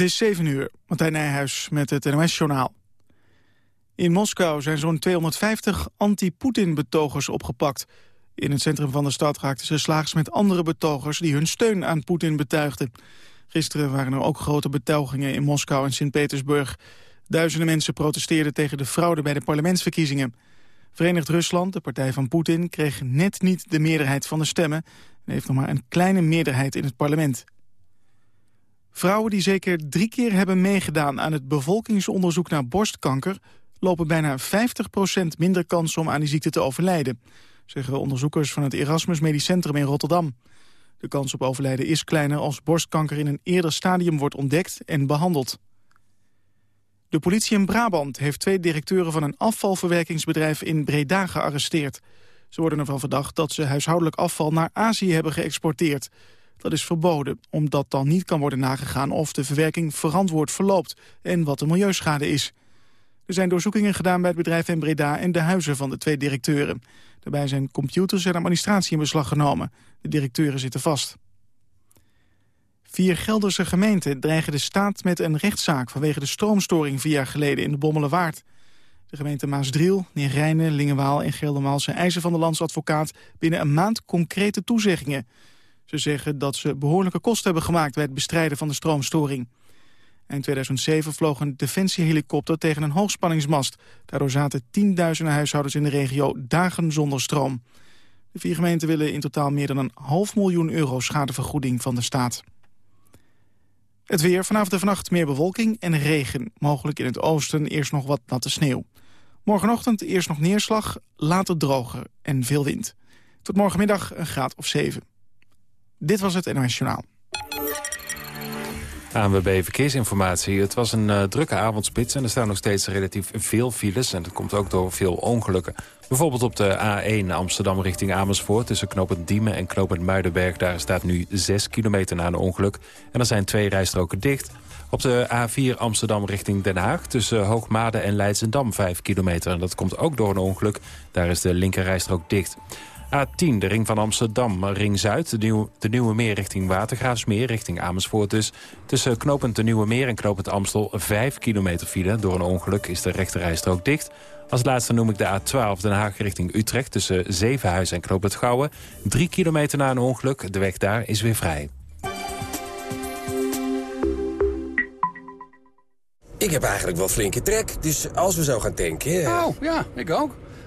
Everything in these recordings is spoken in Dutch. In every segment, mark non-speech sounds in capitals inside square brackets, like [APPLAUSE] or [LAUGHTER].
Het is 7 uur, Martijn Nijhuis met het NOS-journaal. In Moskou zijn zo'n 250 anti-Poetin-betogers opgepakt. In het centrum van de stad raakten ze slaags met andere betogers... die hun steun aan Poetin betuigden. Gisteren waren er ook grote betogingen in Moskou en Sint-Petersburg. Duizenden mensen protesteerden tegen de fraude bij de parlementsverkiezingen. Verenigd Rusland, de partij van Poetin, kreeg net niet de meerderheid van de stemmen... en heeft nog maar een kleine meerderheid in het parlement. Vrouwen die zeker drie keer hebben meegedaan aan het bevolkingsonderzoek naar borstkanker... lopen bijna 50% minder kans om aan die ziekte te overlijden... zeggen onderzoekers van het Erasmus Medisch Centrum in Rotterdam. De kans op overlijden is kleiner als borstkanker in een eerder stadium wordt ontdekt en behandeld. De politie in Brabant heeft twee directeuren van een afvalverwerkingsbedrijf in Breda gearresteerd. Ze worden ervan verdacht dat ze huishoudelijk afval naar Azië hebben geëxporteerd. Dat is verboden, omdat dan niet kan worden nagegaan of de verwerking verantwoord verloopt en wat de milieuschade is. Er zijn doorzoekingen gedaan bij het bedrijf in Breda en de huizen van de twee directeuren. Daarbij zijn computers en administratie in beslag genomen. De directeuren zitten vast. Vier Gelderse gemeenten dreigen de staat met een rechtszaak... vanwege de stroomstoring vier jaar geleden in de Bommelenwaard. De gemeente Maasdriel, Neerrijnen, Lingewaal en Geldermaal... zijn eisen van de landsadvocaat binnen een maand concrete toezeggingen. Ze zeggen dat ze behoorlijke kosten hebben gemaakt... bij het bestrijden van de stroomstoring. In 2007 vloog een defensiehelikopter tegen een hoogspanningsmast. Daardoor zaten tienduizenden huishoudens in de regio dagen zonder stroom. De vier gemeenten willen in totaal meer dan een half miljoen euro schadevergoeding van de staat. Het weer, vanavond en vannacht meer bewolking en regen. Mogelijk in het oosten eerst nog wat natte sneeuw. Morgenochtend eerst nog neerslag, later droger en veel wind. Tot morgenmiddag een graad of 7. Dit was het NOS Journaal. ANWB Verkeersinformatie. Het was een uh, drukke avondspits en er staan nog steeds relatief veel files. En dat komt ook door veel ongelukken. Bijvoorbeeld op de A1 Amsterdam richting Amersfoort... tussen knooppunt Diemen en knooppunt Muidenberg. Daar staat nu 6 kilometer na een ongeluk. En er zijn twee rijstroken dicht. Op de A4 Amsterdam richting Den Haag... tussen Hoogmade en Leidsendam 5 kilometer. En dat komt ook door een ongeluk. Daar is de linkerrijstrook dicht. A10, de ring van Amsterdam, ring Zuid, de, nieuw, de Nieuwe Meer richting Watergraafsmeer, richting Amersfoort dus. Tussen knopend de Nieuwe Meer en knopend Amstel 5 kilometer file. Door een ongeluk is de rechterrijstrook dicht. Als laatste noem ik de A12 Den Haag richting Utrecht... tussen Zevenhuis en Knoop het Gouwen. Drie kilometer na een ongeluk, de weg daar is weer vrij. Ik heb eigenlijk wel flinke trek, dus als we zo gaan tanken... Oh, ja, ik ook.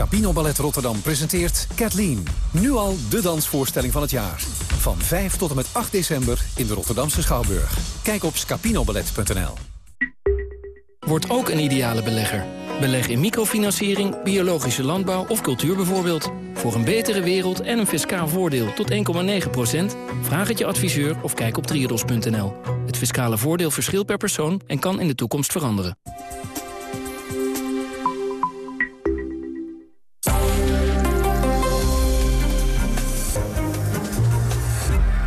Scapino Ballet Rotterdam presenteert Kathleen. Nu al de dansvoorstelling van het jaar. Van 5 tot en met 8 december in de Rotterdamse Schouwburg. Kijk op scapinoballet.nl. Word ook een ideale belegger. Beleg in microfinanciering, biologische landbouw of cultuur bijvoorbeeld. Voor een betere wereld en een fiscaal voordeel tot 1,9% Vraag het je adviseur of kijk op triodos.nl. Het fiscale voordeel verschilt per persoon en kan in de toekomst veranderen.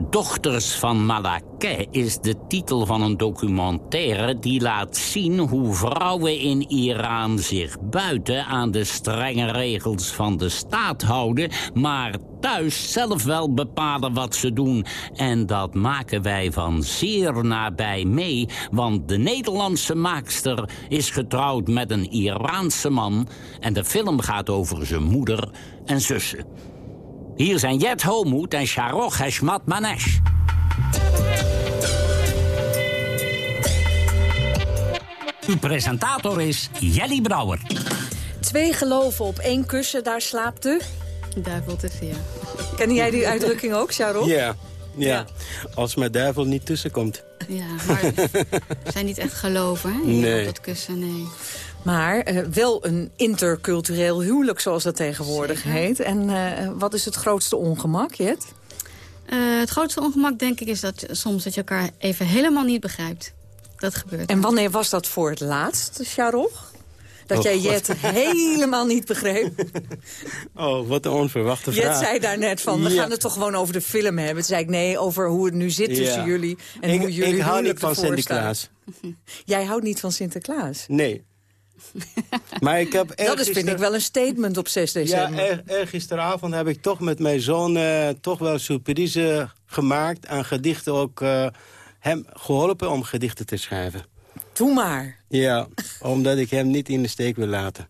Dochters van Malakai is de titel van een documentaire... die laat zien hoe vrouwen in Iran zich buiten aan de strenge regels van de staat houden... maar thuis zelf wel bepalen wat ze doen. En dat maken wij van zeer nabij mee... want de Nederlandse maakster is getrouwd met een Iraanse man... en de film gaat over zijn moeder en zussen. Hier zijn Jet Homoed en Sharoch Heshmat Manesh. Uw presentator is Jelly Brouwer. Twee geloven op één kussen, daar slaapt de... Duivel tussen, ja. Ken jij die uitdrukking ook, Sharon? Ja, ja. Als mijn duivel niet tussenkomt. Ja, maar we [LAUGHS] zijn niet echt geloven, hè? Nee. Op dat kussen, nee. Maar eh, wel een intercultureel huwelijk, zoals dat tegenwoordig heet. En eh, wat is het grootste ongemak, Jet? Eh, het grootste ongemak, denk ik, is dat soms dat je elkaar even helemaal niet begrijpt. Dat gebeurt. En wanneer was dat voor het laatst, Sharoch? Dat Oh, jij God. Jet [LAUGHS] helemaal niet begreep. Oh, wat een onverwachte Jet vraag. zei daar net van, we Ja. gaan het toch gewoon over de film hebben. Toen zei ik, nee, over hoe het nu zit tussen Ja. jullie. En ik, hoe jullie ik hou niet van Sinterklaas. [LAUGHS] Jij houdt niet van Sinterklaas? Nee. [LAUGHS] maar ik heb Dat is, vind ik wel een statement op 6 Ja, december. er, er gisteravond heb ik toch met mijn zoon eh, toch wel surprise gemaakt. En gedichten ook eh, hem geholpen om gedichten te schrijven. Doe maar. Ja, omdat ik hem niet in de steek wil laten.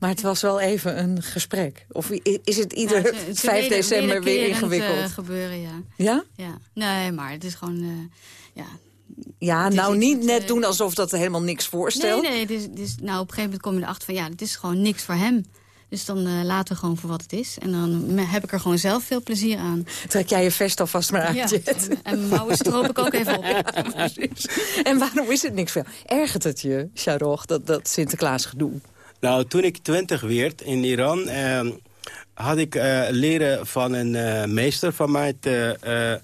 Maar het was wel even een gesprek. Of is het ieder Ja, het- het is 5 weder- december weer ingewikkeld? eh, gebeuren, ja. Ja? ja? Nee, maar het is gewoon... eh, ja. Ja, is nou niet net eh, doen alsof dat helemaal niks voorstelt. Nee, nee, is, het is, nou, op een gegeven moment kom je erachter van... ja, het is gewoon niks voor hem. Dus dan eh, laten we gewoon voor wat het is. En dan heb ik er gewoon zelf veel plezier aan. Trek jij je vest alvast maar uit, Ja, Jet. en, en mijn mouwen stroop ik ook even op. Precies. [LAUGHS] [LAUGHS] En waarom is het niks voor jou? Ergert het je, Sharoch, dat, dat Sinterklaas gedoe? Nou, toen ik twintig werd in Iran... eh, had ik eh, leren van een eh, meester van mij... te, eh,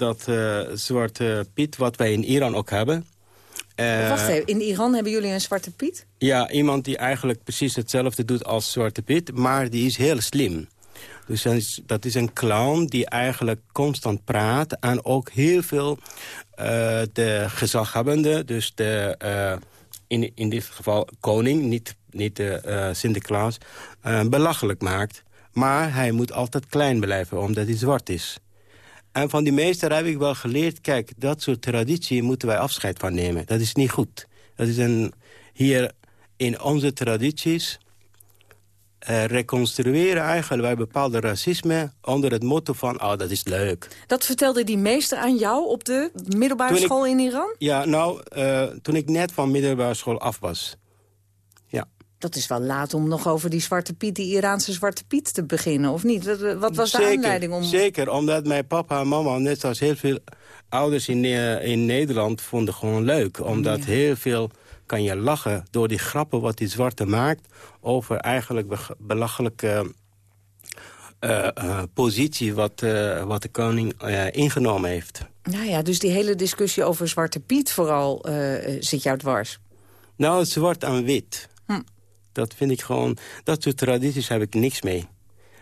dat eh, zwarte Piet, wat wij in Iran ook hebben. Eh, Wacht even, in Iran hebben jullie een zwarte Piet? Ja, iemand die eigenlijk precies hetzelfde doet als Zwarte Piet... maar die is heel slim. Dus dat is, een clown die eigenlijk constant praat... en ook heel veel eh, de gezaghebbende, dus de, in, in dit geval koning... niet, niet de Sinterklaas, belachelijk maakt. Maar hij moet altijd klein blijven, omdat hij zwart is. En van die meester heb ik wel geleerd... kijk, dat soort traditie moeten wij afscheid van nemen. Dat is niet goed. Dat is een, hier in onze tradities... eh, reconstrueren eigenlijk wij bepaalde racisme... onder het motto van, oh, dat is leuk. Dat vertelde die meester aan jou op de middelbare Toen ik- school in Iran? Ja, nou, eh, toen ik net van middelbare school af was. Dat is wel laat om nog over die zwarte Piet, die Iraanse zwarte Piet te beginnen, of niet? Wat, wat was de Zeker, aanleiding om... Zeker, omdat mijn papa en mama, net als heel veel ouders in, eh, in Nederland... vonden gewoon leuk. Omdat heel veel kan je lachen door die grappen wat die zwarte maakt... over eigenlijk be- belachelijke eh, eh, positie wat, wat de koning ingenomen heeft. Nou ja, dus die hele discussie over zwarte Piet vooral zit jou dwars. Nou, zwart en wit. Dat vind ik gewoon... Dat soort tradities heb ik niks mee.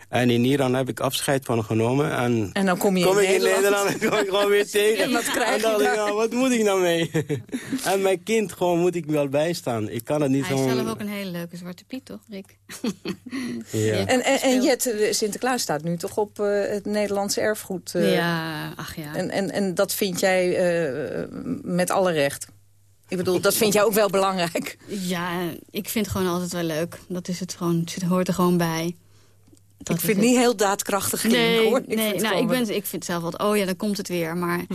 En in Iran heb ik afscheid van genomen. En, En dan kom je in ik in Nederland. En kom ik gewoon weer [LAUGHS] tegen. En wat krijg je dacht ik, dan? nou, wat moet ik nou mee? [LAUGHS] en mijn kind gewoon moet ik wel bijstaan. Ik kan het niet Hij is gewoon... zelf ook een hele leuke zwarte Piet, toch, Rick? [LAUGHS] Ja. En, en, en Jet, eh, Sinterklaas staat nu toch op eh, het Nederlandse erfgoed. eh. Ja, ach ja. En, en, en dat vind jij eh, met alle recht? Ik bedoel, dat vind jij ook wel belangrijk. Ja, ik vind het gewoon altijd wel leuk. Dat is het gewoon, het hoort er gewoon bij. Dat ik vind het niet heel daadkrachtig klinken, Nee, hoor. Ik nee vind het nou, ik, ben, ik vind zelf wat, oh ja, dan komt het weer. Maar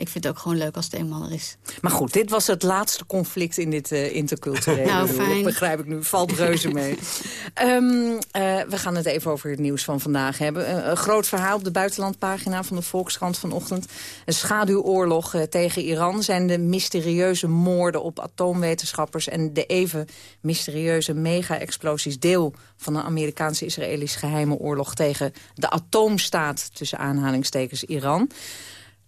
ik vind het ook gewoon leuk als het eenmaal er is. Maar goed, dit was het laatste conflict in dit eh interculturele Nou, fijn. begrijp ik nu. Valt reuze mee. [LAUGHS] Ehm, eh, we gaan het even over het nieuws van vandaag hebben. Eh, een groot verhaal op de buitenlandpagina van de Volkskrant vanochtend. Een schaduwoorlog tegen Iran zijn de mysterieuze moorden op atoomwetenschappers... en de even mysterieuze mega-explosies deel van de Amerikaanse-Israëlische geheime oorlog... tegen de atoomstaat, tussen aanhalingstekens, Iran.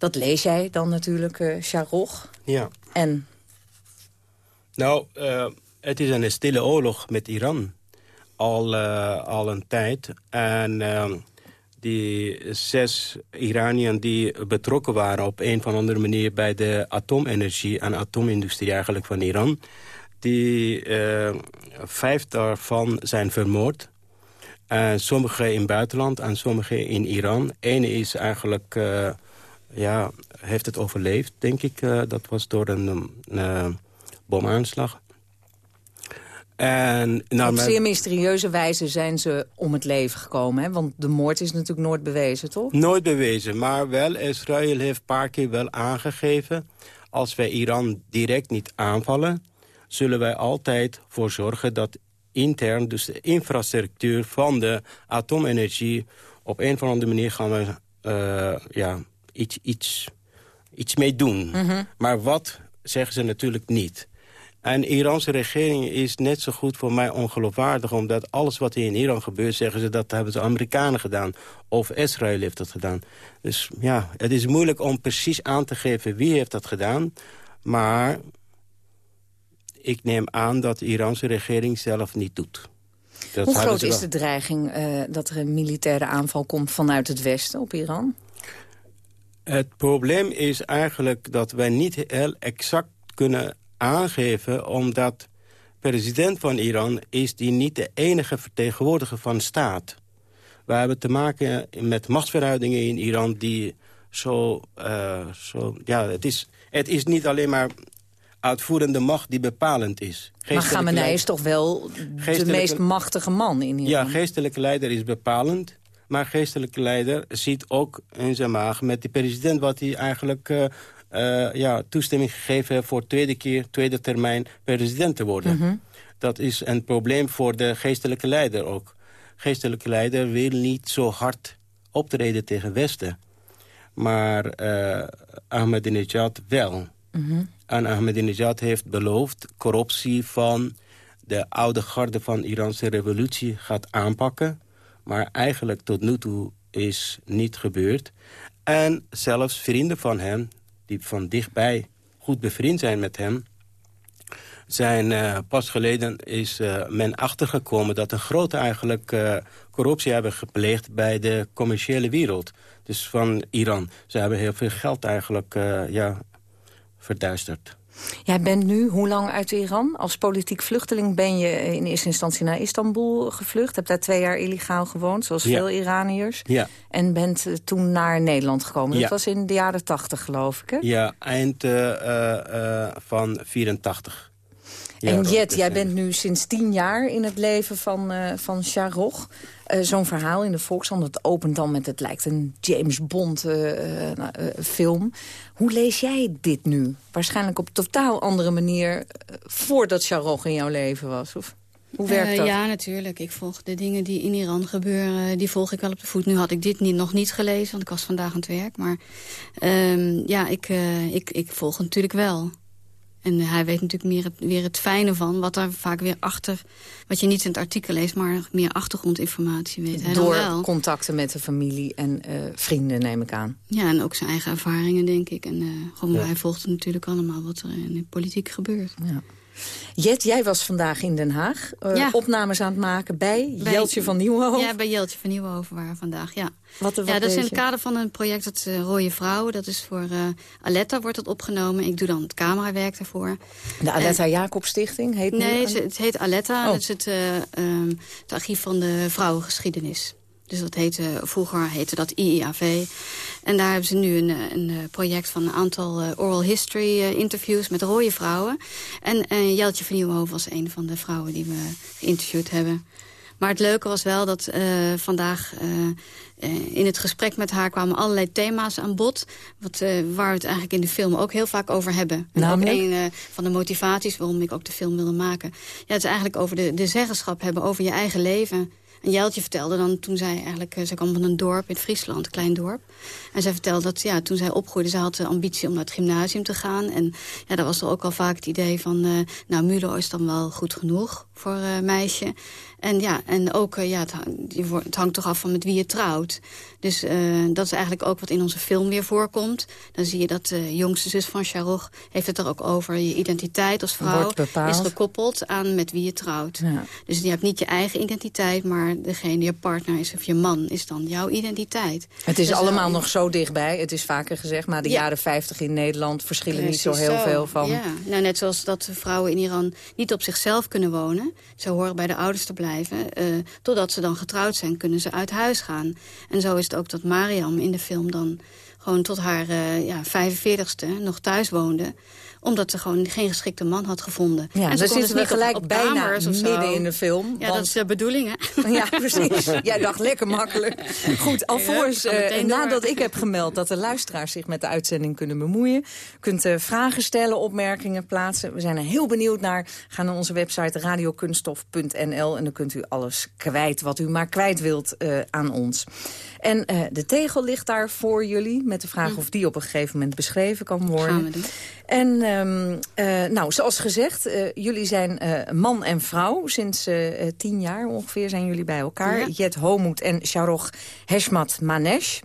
Dat lees jij dan natuurlijk, Sharoch. Ja. En Nou, eh, het is een stille oorlog met Iran. Al, eh, al een tijd. En die zes Iraniërs die betrokken waren op een of andere manier... bij de atoomenergie en atoomindustrie eigenlijk van Iran... die vijf daarvan zijn vermoord. En sommige in het buitenland en sommige in Iran. Ene is eigenlijk... ja, heeft het overleefd, denk ik. Eh, dat was door een eh, bomaanslag. En, nou, Op zeer mysterieuze wijze zijn ze om het leven gekomen. Hè? Want de moord is natuurlijk nooit bewezen, toch? Nooit bewezen, maar wel Israël heeft een paar keer wel aangegeven... als wij Iran direct niet aanvallen... zullen wij altijd voor zorgen dat intern, dus de infrastructuur van de atoomenergie... op een of andere manier gaan we eh, ja, iets, iets, iets mee doen. Mhm. Maar wat, zeggen ze natuurlijk niet. En de Iraanse regering is net zo goed voor mij ongeloofwaardig... omdat alles wat in Iran gebeurt, zeggen ze... dat hebben de Amerikanen gedaan. Of Israël heeft dat gedaan. Dus ja, het is moeilijk om precies aan te geven wie heeft dat gedaan. Maar ik neem aan dat de Iraanse regering zelf niet doet. Dat Hoe groot is de dreiging eh, dat er een militaire aanval komt vanuit het Westen op Iran? Het probleem is eigenlijk dat wij niet heel exact kunnen aangeven... omdat president van Iran is die niet de enige vertegenwoordiger van staat. We hebben te maken met machtsverhoudingen in Iran die zo... eh, zo ja, het, is, het is niet alleen maar uitvoerende macht die bepalend is. Maar Khamenei leid- is toch wel de meest machtige man in Iran? ja, geestelijke leider is bepalend. Maar geestelijke leider ziet ook in zijn maag met de president... wat hij eigenlijk eh, eh, ja, toestemming gegeven heeft voor tweede keer, tweede termijn president te worden. Mhm. Dat is een probleem voor de geestelijke leider ook. Geestelijke leider wil niet zo hard optreden tegen Westen. Maar eh Ahmadinejad wel. Mhm. En Ahmadinejad heeft beloofd corruptie van de oude garde van Iraanse revolutie gaat aanpakken. Maar eigenlijk tot nu toe is niet gebeurd. En zelfs vrienden van hem, die van dichtbij goed bevriend zijn met hem... zijn eh, pas geleden is eh, men achtergekomen dat een grote eigenlijk eh, corruptie hebben gepleegd bij de commerciële wereld. Dus van Iran. Ze hebben heel veel geld eigenlijk ja, verduisterd. Jij bent nu hoe lang uit Iran? Als politiek vluchteling ben je in eerste instantie naar Istanbul gevlucht. Heb daar twee jaar illegaal gewoond, zoals Ja. veel Iraniërs. Ja. En bent eh, toen naar Nederland gekomen. Dat was in de jaren tachtig, geloof ik, hè? Ja, eind eh, eh, van 84. En Jet, jij bent nu sinds tien jaar in het leven van, eh van Shahrokh. Eh, Zo'n verhaal in de Volkskrant, dat opent dan met... het lijkt een James Bond eh, eh, nou, eh, film. Hoe lees jij dit nu? Waarschijnlijk op een totaal andere manier... voordat Shahrokh in jouw leven was, of... Hoe werkt dat? ja, natuurlijk. Ik volg de dingen die in Iran gebeuren, die volg ik wel op de voet. Nu had ik dit niet, nog niet gelezen, want ik was vandaag aan het werk. Maar ehm, ja, ik, eh, ik, ik volg het natuurlijk wel. En hij weet natuurlijk meer het, weer het fijne van, wat er vaak weer achter... wat je niet in het artikel leest, maar meer achtergrondinformatie weet hij dan Door wel. contacten met de familie en eh, vrienden, neem ik aan. Ja, en ook zijn eigen ervaringen, denk ik. En eh, gewoon, Ja. hij volgt natuurlijk allemaal wat er in de politiek gebeurt. Ja. Jet, jij was vandaag in Den Haag. eh, Ja. Opnames aan het maken bij, Bij- Jeltje van Nieuwenhoven. Ja, bij Jeltje van Nieuwenhoven waren we vandaag, ja. Wat, wat ja, dat is in het kader van een project, dat eh, Rode Vrouwen. Dat is voor eh, Aletta wordt dat opgenomen. Ik doe dan het camerawerk daarvoor. De Aletta Jacob Stichting heet Nee, het, het heet Aletta. Oh. Dat is het, eh, ehm, het archief van de vrouwengeschiedenis. Dus dat heette, vroeger heette dat IIAV. En daar hebben ze nu een, eh, een eh, project van een aantal eh, oral history interviews met rode vrouwen. En eh, Jeltje van Nieuwenhoven was een van de vrouwen die we geïnterviewd hebben. Maar het leuke was wel dat vandaag in het gesprek met haar kwamen allerlei thema's aan bod. Wat, waar we het eigenlijk in de film ook heel vaak over hebben. En ook Namelijk? een van de motivaties waarom ik ook de film wilde maken. Ja, het is eigenlijk over de, de zeggenschap hebben over je eigen leven. En Jeltje vertelde dan, toen zij eigenlijk... eh, Ze kwam van een dorp in Friesland, een klein dorp. En zij vertelde dat ja, toen zij opgroeide... ze had de ambitie om naar het gymnasium te gaan. En ja, daar was er ook al vaak het idee van... eh, nou, MULO is dan wel goed genoeg voor eh meisje. En ja, en ook, eh, ja, het, hangt toch af van met wie je trouwt. Dus eh, dat is eigenlijk ook wat in onze film weer voorkomt. Dan zie je dat de jongste zus van Shahrokh heeft het er ook over. Je identiteit als vrouw is gekoppeld aan met wie je trouwt. Ja. Dus je hebt niet je eigen identiteit, maar degene die je partner is of je man is dan jouw identiteit. Het is Dus allemaal nog zo dichtbij. Het is vaker gezegd, maar de Ja. jaren 50 in Nederland verschillen niet zo heel veel van... Ja, nou, net zoals dat vrouwen in Iran niet op zichzelf kunnen wonen. Ze horen bij de ouders te blijven. Eh, totdat ze dan getrouwd zijn, kunnen ze uit huis gaan. En zo is het ook dat Mariam in de film dan gewoon tot haar uh, ja, 45ste nog thuis woonde omdat ze gewoon geen geschikte man had gevonden. Ja, en ze zitten dus we gelijk op, bijna midden in de film. Ja, dat is de bedoeling, hè? [LAUGHS] Ja, precies. [LAUGHS] Jij dacht lekker makkelijk. Goed, alvorens, uh, nadat ik heb gemeld dat de luisteraars zich met de uitzending kunnen bemoeien... kunt uh, vragen stellen, opmerkingen plaatsen. We zijn er heel benieuwd naar. Ga naar onze website radiokunstof.nl en dan kunt u alles kwijt wat u maar kwijt wilt uh, aan ons. En de tegel ligt daar voor jullie met de vraag of die op een gegeven moment beschreven kan worden. Gaan we doen. En um, uh, nou, zoals gezegd, uh, jullie zijn man en vrouw. Sinds tien jaar ongeveer zijn jullie bij elkaar. Ja. Jet Homoed en Sharoch Heshmat Manesh.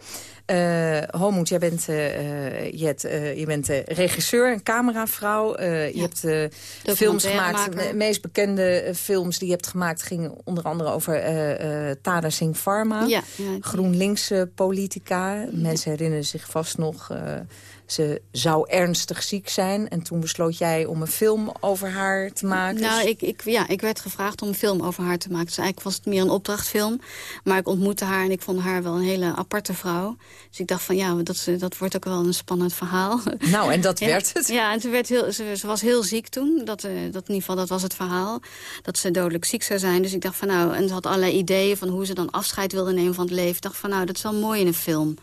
Uh, Homoed, jij bent, uh, Jet, uh, je bent regisseur en cameravrouw. je ja. hebt films gemaakt. De meest bekende films die je hebt gemaakt... gingen onder andere over Tada Singh Pharma. Ja, ja. GroenLinks politica. Mensen herinneren zich vast nog ze zou ernstig ziek zijn. En toen besloot jij om een film over haar te maken. Nou, ik, ik, ja, ik werd gevraagd om een film over haar te maken. Dus eigenlijk was het meer een opdrachtfilm. Maar ik ontmoette haar en ik vond haar wel een hele aparte vrouw. Dus ik dacht van ja, dat, dat wordt ook wel een spannend verhaal. Nou, en dat [LAUGHS] ja, werd het. Ja, en ze, werd heel, ze, ze was heel ziek toen. Dat, uh, dat in ieder geval, dat was het verhaal. Dat ze dodelijk ziek zou zijn. Dus ik dacht van nou, en ze had allerlei ideeën van hoe ze dan afscheid wilde nemen van het leven. Ik dacht van nou, dat is wel mooi in een film.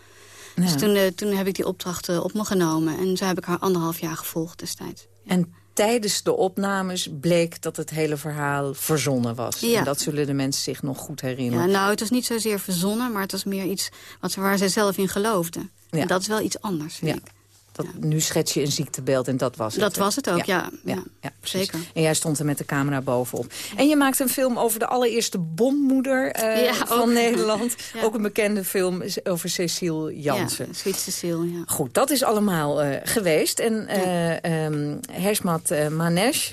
Dus toen, uh, toen heb ik die opdracht uh, op me genomen. En zo heb ik haar anderhalf jaar gevolgd destijds. En tijdens de opnames bleek dat het hele verhaal verzonnen was. Ja. En dat zullen de mensen zich nog goed herinneren. Ja, nou, het was niet zozeer verzonnen, maar het was meer iets wat, waar zij zelf in geloofde. Ja. En dat is wel iets anders, vind ja. ik. Dat, ja. Nu schets je een ziektebeeld en dat was het. Dat was het ook, ja. ja, ja zeker. En jij stond er met de camera bovenop. En je maakt een film over de allereerste bommoeder uh, van ook. Nederland. [LAUGHS] Ook een bekende film over Cecile Jansen. Ja, Sweet Cecile, ja. Goed, dat is allemaal uh, geweest. En uh, um, Hersmat Manesh,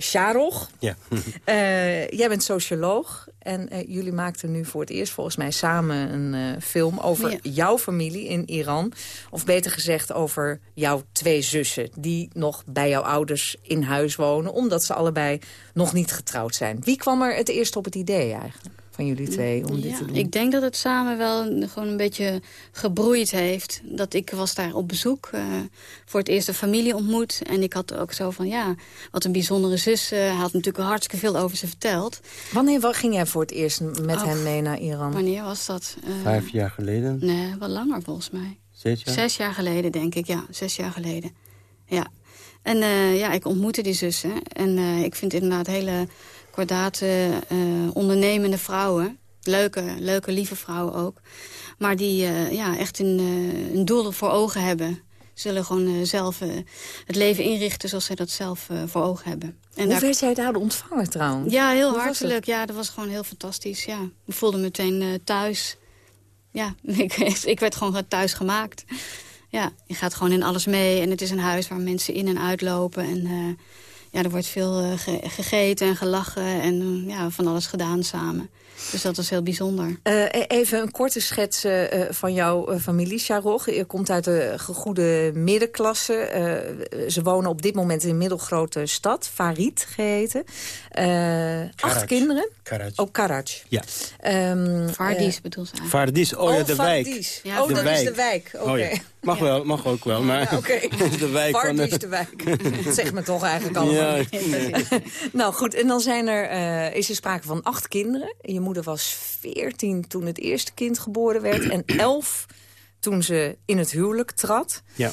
Sharoch. Ja. jij bent socioloog. En uh, jullie maakten nu voor het eerst volgens mij samen een uh, film over ja. jouw familie in Iran. Of beter gezegd over jouw twee zussen die nog bij jouw ouders in huis wonen. Omdat ze allebei nog niet getrouwd zijn. Wie kwam er het eerst op het idee eigenlijk? Van jullie twee om ja, dit te doen? Ik denk dat het samen wel gewoon een beetje gebroeid heeft. Dat ik was daar op bezoek, uh, voor het eerst een familie ontmoet. En ik had ook zo van, ja, wat een bijzondere zus. Uh, hij had natuurlijk hartstikke veel over ze verteld. Wanneer ging jij voor het eerst met Och, hem mee naar Iran? Wanneer was dat? Uh, Vijf jaar geleden? Nee, wel langer volgens mij. Zes jaar? Zes jaar geleden, denk ik, ja. Zes jaar geleden. Ja. En ja, ik ontmoette die zussen. En ik vind inderdaad hele kordate, uh, ondernemende vrouwen. Leuke, leuke, lieve vrouwen ook. Maar die uh, ja, echt een, uh, een doel voor ogen hebben. Zullen gewoon zelf het leven inrichten zoals zij dat zelf voor ogen hebben. En Hoe daar... werd jij daar ontvangen trouwens? Ja, heel Hoe hartelijk. Ja, dat was gewoon heel fantastisch. Ja. Ik voelde me meteen thuis. Ja, [LAUGHS] ik, ik werd gewoon thuis gemaakt. Ja, je gaat gewoon in alles mee. En het is een huis waar mensen in en uitlopen. En ja, er wordt veel uh, ge gegeten en gelachen en uh, ja, van alles gedaan samen. Dus dat was heel bijzonder. Uh, even een korte schets van jouw familie, Sharoch. Je komt uit de goede middenklasse. ze wonen op dit moment in een middelgrote stad, Farid geheten. acht kinderen. Karaj. Ook oh, Karaj. Ja. Um, Vardis bedoelt ze Vardis, oh ja, de oh, wijk. Ja, oh, de dat wijk. is de wijk. Oké. Okay. Oh, ja. Mag wel, mag ook wel, maar ja, okay. [LAUGHS] de wijk van... de wijk. [LAUGHS] Dat zegt me toch eigenlijk allemaal. Ja. [LAUGHS] nou goed, en dan zijn er, uh, is er sprake van acht kinderen. Je moeder was veertien toen het eerste kind geboren werd. En elf toen ze in het huwelijk trad. Ja.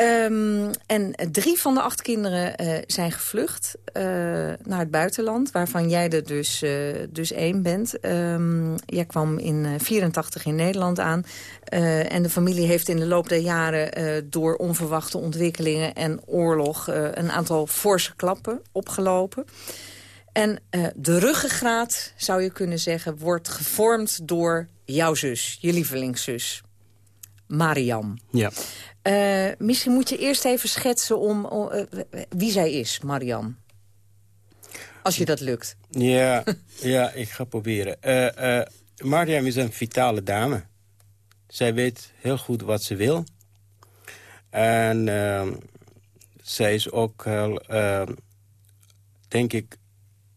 Um, en drie van de acht kinderen uh, zijn gevlucht uh, naar het buitenland, waarvan jij er dus, uh, dus één bent. Um, jij kwam in 84 in Nederland aan. en de familie heeft in de loop der jaren door onverwachte ontwikkelingen en oorlog een aantal forse klappen opgelopen. En de ruggengraat, zou je kunnen zeggen, wordt gevormd door jouw zus, je lievelingszus. Mariam. Ja. Uh, misschien moet je eerst even schetsen om, om uh, wie zij is, Mariam. Als je dat lukt. Ja, [LAUGHS] ja ik ga proberen. Uh, Mariam is een vitale dame. Zij weet heel goed wat ze wil. En ehm, zij is ook heel, ehm, denk ik,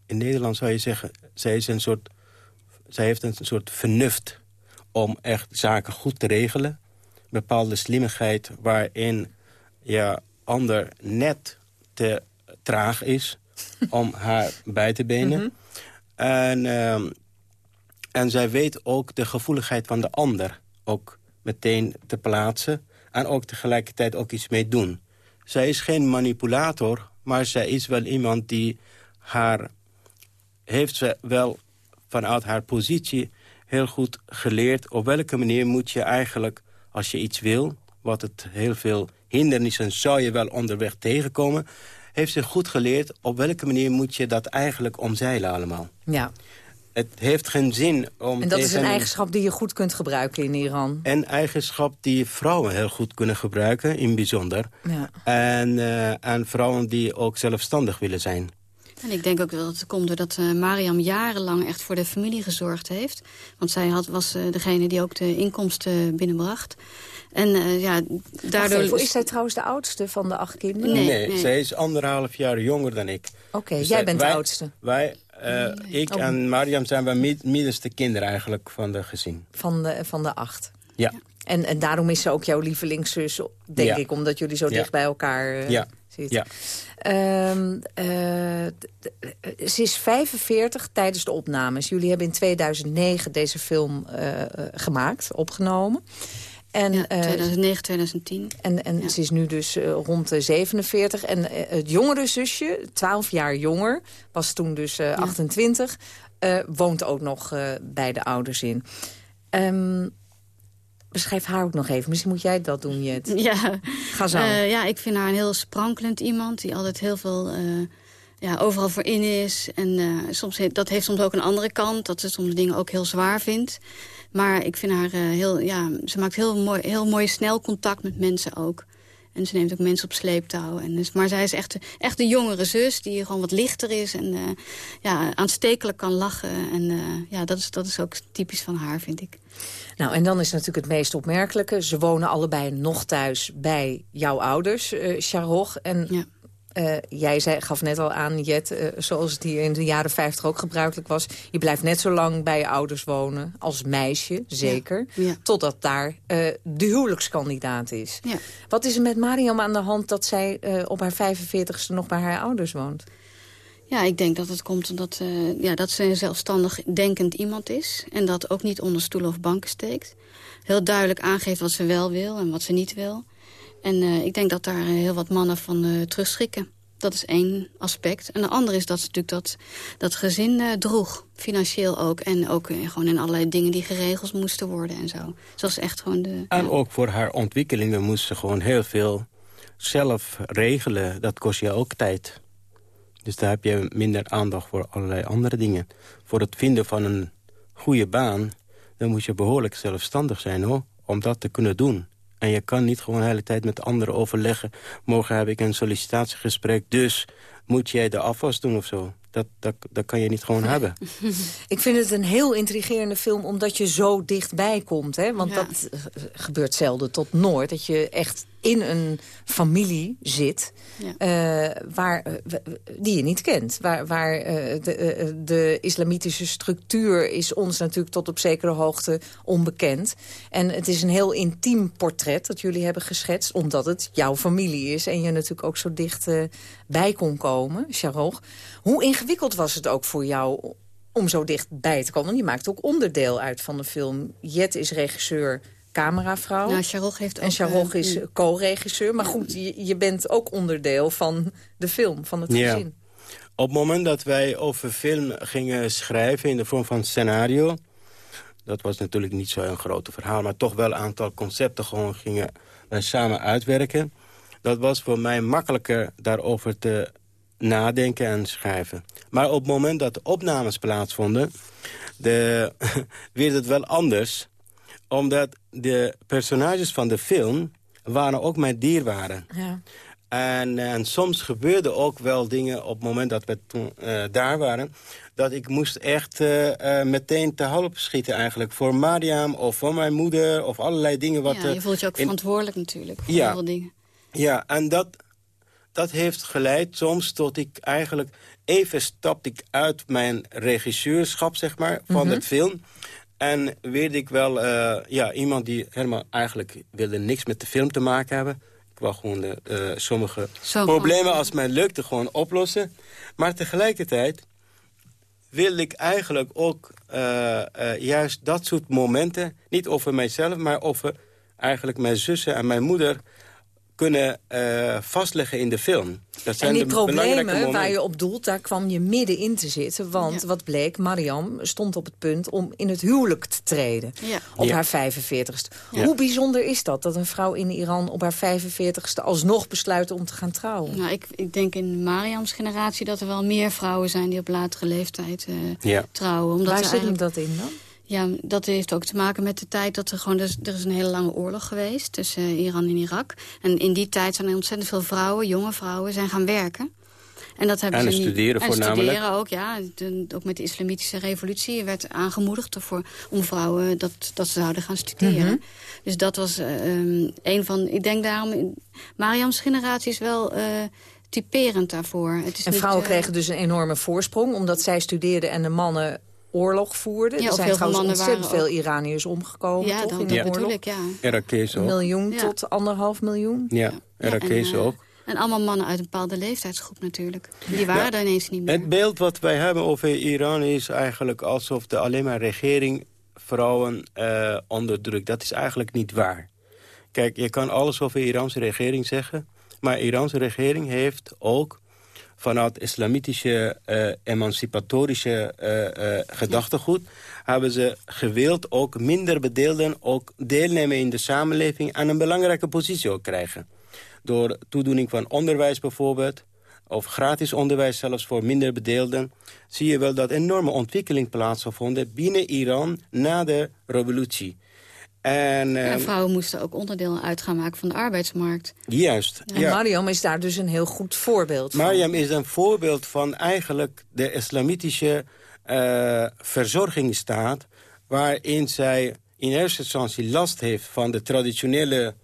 in Nederland zou je zeggen... zij, is een soort, zij heeft een soort vernuft om echt zaken goed te regelen bepaalde slimmigheid... waarin ja, ander net te traag is [LAUGHS] om haar bij te benen. Mhm. En, ehm, en zij weet ook de gevoeligheid van de ander ook meteen te plaatsen... en ook tegelijkertijd ook iets mee doen. Zij is geen manipulator, maar zij is wel iemand die haar... heeft ze wel vanuit haar positie heel goed geleerd... op welke manier moet je eigenlijk, als je iets wil... wat het heel veel hindernissen zou je wel onderweg tegenkomen... heeft ze goed geleerd op welke manier moet je dat eigenlijk omzeilen allemaal. Ja. Het heeft geen zin om... En dat is een eigenschap die je goed kunt gebruiken in Iran. Een eigenschap die vrouwen heel goed kunnen gebruiken, in bijzonder. Ja. En, eh, en vrouwen die ook zelfstandig willen zijn. En ik denk ook dat het komt doordat uh, Mariam jarenlang echt voor de familie gezorgd heeft. Want zij had, was uh, degene die ook de inkomsten binnenbracht. En uh, ja, daardoor... Even, is zij trouwens de oudste van de acht kinderen? Nee, nee, nee. zij is anderhalf jaar jonger dan ik. Oké, okay, dus jij bent wij, de oudste. Wij, nee. ik oh. en Mariam zijn wij middenste kinderen eigenlijk van de gezin. Van de, van de acht? Ja. ja. En, en daarom is ze ook jouw lievelingszus, denk ja. ik, omdat jullie zo ja. dicht bij elkaar ja. zitten. Ja. Um, uh, ze is 45 tijdens de opnames. Jullie hebben in 2009 deze film uh, gemaakt, opgenomen. En, ja, 2009, 2010. En, en ja. ze is nu dus uh, rond de 47. En uh, het jongere zusje, 12 jaar jonger, was toen dus uh, 28... woont ook nog bij de ouders in. Um, beschrijf haar ook nog even. Misschien moet jij dat doen, Jet. [LAUGHS] Ja, Ga zo. Uh, ja, ik vind haar een heel sprankelend iemand... die altijd heel veel uh, ja, overal voor in is. En uh, soms he dat heeft soms ook een andere kant. Dat ze soms dingen ook heel zwaar vindt. Maar ik vind haar heel... Ja, ze maakt heel mooi, heel mooi snel contact met mensen ook. En ze neemt ook mensen op sleeptouw. En dus, maar zij is echt, echt een jongere zus die gewoon wat lichter is. En uh, ja, aanstekelijk kan lachen. En uh, ja, dat is, dat is ook typisch van haar, vind ik. Nou, en dan is natuurlijk het meest opmerkelijke. Ze wonen allebei nog thuis bij jouw ouders, uh, Charog. En ja. Uh, jij zei, gaf net al aan, Jet, uh, zoals het hier in de jaren 50 ook gebruikelijk was. Je blijft net zo lang bij je ouders wonen, als meisje, zeker. Ja. Ja. Totdat daar uh, de huwelijkskandidaat is. Ja. Wat is er met Mariam aan de hand dat zij op haar 45ste nog bij haar ouders woont? Ja, ik denk dat het komt omdat ja, dat ze een zelfstandig denkend iemand is. En dat ook niet onder stoelen of banken steekt. Heel duidelijk aangeeft wat ze wel wil en wat ze niet wil. En uh, ik denk dat daar heel wat mannen van uh, terugschrikken. Dat is één aspect. En de andere is dat ze natuurlijk dat, dat gezin uh, droeg. Financieel ook. En ook gewoon in allerlei dingen die geregeld moesten worden en zo. Zoals echt gewoon de... En ja. ook voor haar ontwikkelingen moest ze gewoon heel veel zelf regelen. Dat kost je ook tijd. Dus daar heb je minder aandacht voor allerlei andere dingen. Voor het vinden van een goede baan... dan moet je behoorlijk zelfstandig zijn hoor, om dat te kunnen doen. En je kan niet gewoon de hele tijd met anderen overleggen... morgen heb ik een sollicitatiegesprek, dus moet jij de afwas doen of zo. Dat, dat, dat kan je niet gewoon hebben. [LAUGHS] Ik vind het een heel intrigerende film omdat je zo dichtbij komt. Hè? Want Ja. dat eh, gebeurt zelden tot nooit. Dat je echt in een familie zit Ja. eh, waar, eh, die je niet kent. Waar, waar eh, de, de islamitische structuur is ons natuurlijk tot op zekere hoogte onbekend. En het is een heel intiem portret dat jullie hebben geschetst... omdat het jouw familie is en je natuurlijk ook zo dicht bij kon komen, Charog. Hoe ingewikkeld was het ook voor jou om zo dichtbij te komen? Want je maakt ook onderdeel uit van de film. Jet is regisseur, cameravrouw. Nou, Charog heeft ook... En Charog eh, is co-regisseur. Maar goed, je, je bent ook onderdeel van de film, van het Ja. gezin. Op het moment dat wij over film gingen schrijven in de vorm van scenario... dat was natuurlijk niet zo'n grote verhaal... maar toch wel een aantal concepten gewoon gingen wij samen uitwerken. Dat was voor mij makkelijker daarover te nadenken en schrijven. Maar op het moment dat de opnames plaatsvonden... De, [LAUGHS] werd het wel anders. Omdat de personages van de film waren ook mijn dierwaren. Ja. En, en soms gebeurden ook wel dingen op het moment dat we toen eh, daar waren... dat ik moest echt eh, eh, meteen te hulp schieten eigenlijk. Voor Mariam of voor mijn moeder of allerlei dingen. Wat, ja, je eh, voelt je ook in- verantwoordelijk natuurlijk voor Ja. veel dingen. ja, en dat, dat heeft geleid soms tot ik eigenlijk... even stapte ik uit mijn regisseurschap, zeg maar, van Mhm. het film... En weet ik wel, uh, ja, iemand die helemaal eigenlijk wilde niks met de film te maken hebben. Ik wou gewoon de, uh, sommige Zo problemen als mij lukte gewoon oplossen. Maar tegelijkertijd wil ik eigenlijk ook uh, juist dat soort momenten... niet over mijzelf, maar over eigenlijk mijn zussen en mijn moeder kunnen uh, vastleggen in de film. Dat zijn en die problemen waar je op doelt, daar kwam je midden in te zitten. Want wat bleek, Mariam stond op het punt om in het huwelijk te treden. Ja. Op haar 45ste. Hoe bijzonder is dat, dat een vrouw in Iran op haar 45ste... alsnog besluit om te gaan trouwen? Nou, ik, ik denk in Mariams generatie dat er wel meer vrouwen zijn... die op latere leeftijd uh, trouwen. Omdat waar zit eigenlijk... dat in dan? Ja, dat heeft ook te maken met de tijd dat er gewoon... Dus, er is een hele lange oorlog geweest tussen eh, Iran en Irak. En in die tijd zijn er ontzettend veel vrouwen, jonge vrouwen, zijn gaan werken. En dat hebben en ze studeren niet, voornamelijk. En studeren ook, ja. ook met de islamitische revolutie werd aangemoedigd ervoor, om vrouwen dat, dat ze zouden gaan studeren. Mhm. Dus dat was uh, een van... Ik denk daarom... Mariams generatie is wel... Uh, typerend daarvoor. Het is en vrouwen kregen dus een enorme voorsprong... omdat zij studeerden en de mannen oorlog voerden. er zijn trouwens ontzettend veel Iraniërs omgekomen, ja, toch, in de ja. oorlog? Ja, Een miljoen tot anderhalf miljoen. Ja, Irakezen en, ook. En allemaal mannen uit een bepaalde leeftijdsgroep natuurlijk. Die waren er ineens niet meer. Het beeld wat wij hebben over Iran is eigenlijk alsof de alleen maar regering vrouwen uh, onderdrukt. Dat is eigenlijk niet waar. Kijk, je kan alles over de Iraanse regering zeggen... maar de Iraanse regering heeft ook vanuit islamitische uh, emancipatorische uh, uh, gedachtegoed... hebben ze gewild ook minder bedeelden ook deelnemen in de samenleving... en een belangrijke positie ook krijgen. Door toedoening van onderwijs bijvoorbeeld... of gratis onderwijs zelfs voor minder bedeelden... zie je wel dat enorme ontwikkeling plaatsgevonden binnen Iran na de revolutie. En, ehm, vrouwen moesten ook onderdeel uit gaan maken van de arbeidsmarkt. Juist. En Mariam is daar dus een heel goed voorbeeld van. Mariam is een voorbeeld van eigenlijk de islamitische uh, verzorgingsstaat... waarin zij in eerste instantie last heeft van de traditionele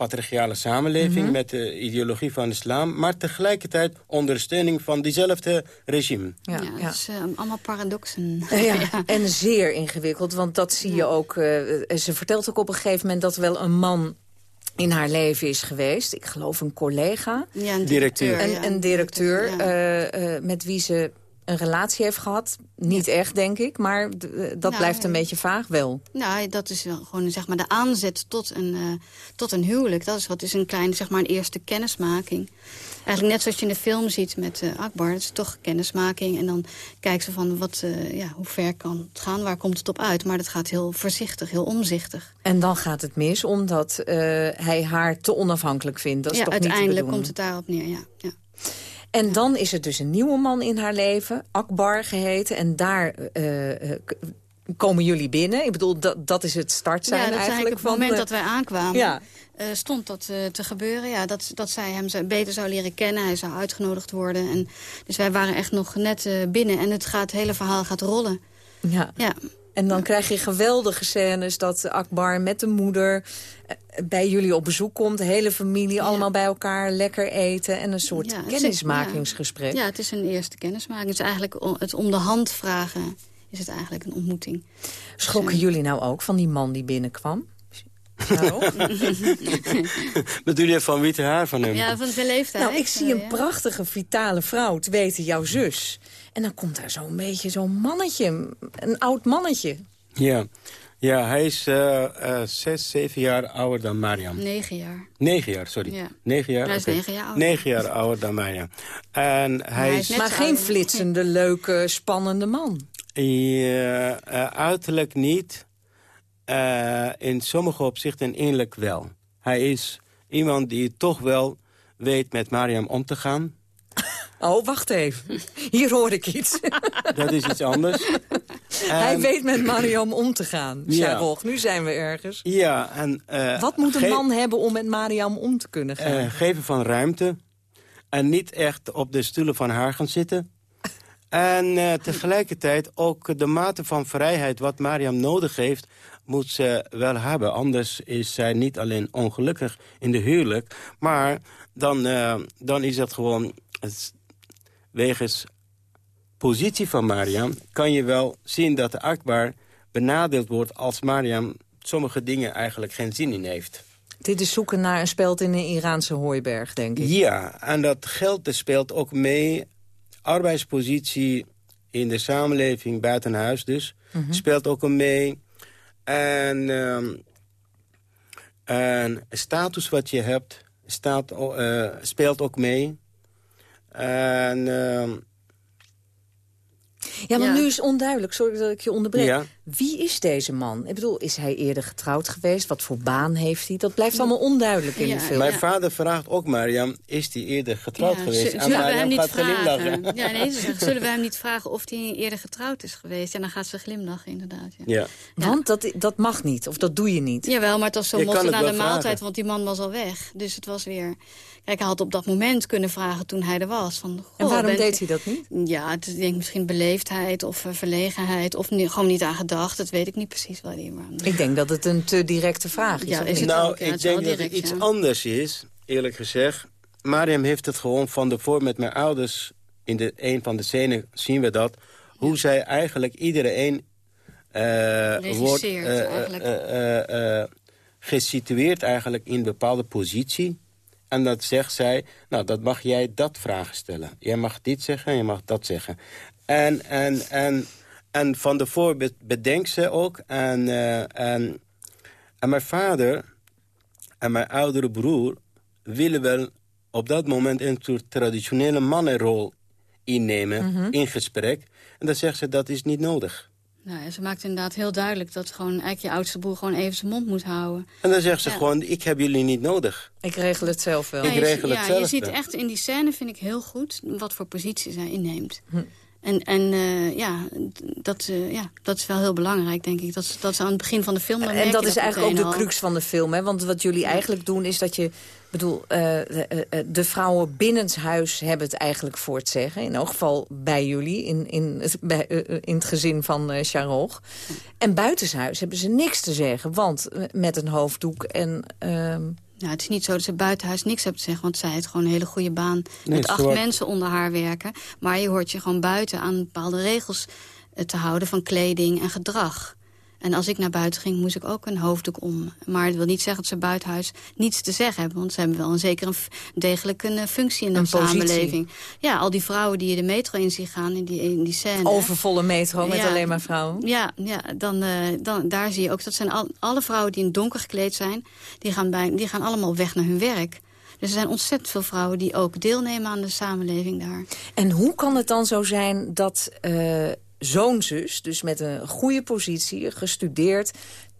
patriarchale samenleving... Mhm. met de ideologie van islam... maar tegelijkertijd ondersteuning van diezelfde regime. Ja, ja, is uh, allemaal paradoxen. [LAUGHS] Ja, en zeer ingewikkeld, want dat zie je ook... Uh, ze vertelt ook op een gegeven moment dat wel een man in haar leven is geweest. Ik geloof een collega. Ja, een directeur. Een, een directeur uh, met wie ze een relatie heeft gehad. Niet echt, denk ik, maar eh, dat nou, blijft een beetje vaag wel. Nou, dat is wel gewoon zeg maar, de aanzet tot een, uh, tot een huwelijk. Dat is wat is een kleine, zeg maar, een eerste kennismaking. Eigenlijk net zoals je in de film ziet met uh, Akbar. Het is toch kennismaking. En dan kijkt ze van wat, ja, hoe ver kan het gaan, waar komt het op uit. Maar dat gaat heel voorzichtig, heel omzichtig. En dan gaat het mis, omdat hij haar te onafhankelijk vindt. Dat is ja, toch uiteindelijk komt het daarop neer, ja. ja. En dan is er dus een nieuwe man in haar leven, Akbar geheten. En daar uh, komen jullie binnen. Ik bedoel, dat, dat is het start zijn ja, dat eigenlijk. Op het moment dat wij aankwamen, ja. uh, stond dat uh, te gebeuren. Ja, dat, dat zij hem beter zou leren kennen. Hij zou uitgenodigd worden. En, dus wij waren echt nog net binnen. En het, gaat, het hele verhaal gaat rollen. Ja. ja. En dan krijg je geweldige scènes dat Akbar met de moeder eh, bij jullie op bezoek komt. De hele familie allemaal bij elkaar lekker eten. En een soort kennismakingsgesprek. Ja. het is een eerste kennismaking. Het is eigenlijk het om de hand vragen is het eigenlijk een ontmoeting. Schrokken dus, jullie nou ook van die man die binnenkwam? [LAUGHS] [LAUGHS] Bedoel je van witte haar van hem? Ja, van zijn leeftijd. Nou, ik zie een prachtige, vitale vrouw, te weten jouw zus. En dan komt daar zo'n beetje zo'n mannetje, een oud mannetje. Ja, ja hij is uh, uh, zes, zeven jaar ouder dan Mariam. Negen jaar. Negen jaar, sorry. Ja. Negen jaar? Hij is negen jaar ouder. Negen jaar ouder dan Mariam. En hij, is... Maar geen flitsende, leuke, spannende man. Ja, uh, uiterlijk niet. in sommige opzichten innerlijk wel. Hij is iemand die toch wel weet met Mariam om te gaan. Oh, wacht even. Hier hoor ik iets. [LAUGHS] Dat is iets anders. Hij weet met Mariam om te gaan. Ja. nu zijn we ergens. Ja, en, uh, Wat moet een man hebben om met Mariam om te kunnen gaan? Uh, geven van ruimte. En niet echt op de stoelen van haar gaan zitten. En uh, tegelijkertijd ook de mate van vrijheid wat Mariam nodig heeft... moet ze wel hebben. Anders is zij niet alleen ongelukkig in de huwelijk... maar dan, dan is het gewoon wegens positie van Mariam... kan je wel zien dat de Akbar benadeeld wordt als Mariam sommige dingen eigenlijk geen zin in heeft. Dit is zoeken naar een speld in een Iraanse hooiberg, denk ik. Ja, en dat geld speelt ook mee. Arbeidspositie in de samenleving, buiten huis dus, Mhm. speelt ook mee. En, ehm, en status wat je hebt staat, eh, speelt ook mee. En ehm, Ja, maar Ja. nu is onduidelijk, sorry dat ik je onderbreek. Ja. Wie is deze man? Ik bedoel, is hij eerder getrouwd geweest? Wat voor baan heeft hij? Dat blijft allemaal onduidelijk in de film. Mijn vader vraagt ook Mariam, is hij eerder getrouwd Ja, geweest? z- En Zullen we hem niet vragen? Ja, nee, ze zullen we hem niet vragen of hij eerder getrouwd is geweest? En dan gaat ze glimlachen, inderdaad. Ja. Ja. Want dat, dat mag niet, of dat doe je niet. Jawel, maar het was zo motten na de maaltijd, vragen. want die man was al weg. Dus het was weer... Kijk, hij had op dat moment kunnen vragen toen hij er was. Van, En waarom deed hij dat niet? Ja, het is, denk ik misschien beleefdheid of eh, verlegenheid... of ni- gewoon niet aan gedacht. Dat weet ik niet precies wel die waarom. Ik denk dat het een te directe vraag is. Ja, is nou, ook, ja, ik denk dat direct, het iets ja. anders is, eerlijk gezegd. Mariam heeft het gewoon van tevoren met mijn ouders... in de, een van de scènes zien we dat... hoe zij eigenlijk iedereen eh wordt Regisseert, eh, eigenlijk. eh, eh, gesitueerd eigenlijk in een bepaalde positie. En dat zegt zij, nou, dat mag jij dat vragen stellen. Jij mag dit zeggen, je mag dat zeggen. En, en, en, en van tevoren be- bedenkt ze ook. En, eh, en, en mijn vader en mijn oudere broer willen wel op dat moment een soort traditionele mannenrol innemen Mhm. in gesprek. En dan zegt ze, dat is niet nodig. Nou, ze maakt inderdaad heel duidelijk dat gewoon eigenlijk je oudste broer gewoon even zijn mond moet houden. En dan zegt ze Ja. gewoon, ik heb jullie niet nodig. Ik regel het zelf wel. Ik Ja, je, regel het ja, zelf je ziet wel. echt in die scène, vind ik heel goed, wat voor positie zij inneemt. Hm. En, en eh, ja, dat, eh, ja, dat is wel heel belangrijk, denk ik. Dat, ze- dat ze aan het begin van de film... En dat is eigenlijk ook de al. crux van de film. Hè? Want wat jullie eigenlijk doen is dat je... Ik bedoel, eh, de, de vrouwen binnenshuis hebben het eigenlijk voor het zeggen. In elk geval bij jullie, in, in, het, bij, in het gezin van eh Charoch. En buitenshuis hebben ze niks te zeggen. Want met een hoofddoek en... Nou, het is niet zo dat ze buitenhuis niks heeft te zeggen... want zij heeft gewoon een hele goede baan Nee, met acht mensen onder haar werken. Maar je hoort je gewoon buiten aan bepaalde regels eh, te houden... van kleding en gedrag. En als ik naar buiten ging, moest ik ook een hoofddoek om. Maar het wil niet zeggen dat ze buitenhuis niets te zeggen hebben. Want ze hebben wel een zeker een f- degelijk een eh, functie in de Een positie. samenleving. Ja, al die vrouwen die je de metro in ziet gaan in die, in die scène. overvolle metro met Ja. alleen maar vrouwen. Ja, ja dan, eh, dan, daar zie je ook, dat zijn al, alle vrouwen die in het donker gekleed zijn... Die gaan, bij, die gaan allemaal weg naar hun werk. Dus er zijn ontzettend veel vrouwen die ook deelnemen aan de samenleving daar. En hoe kan het dan zo zijn dat eh, zo'n zus, dus met een goede positie, gestudeerd...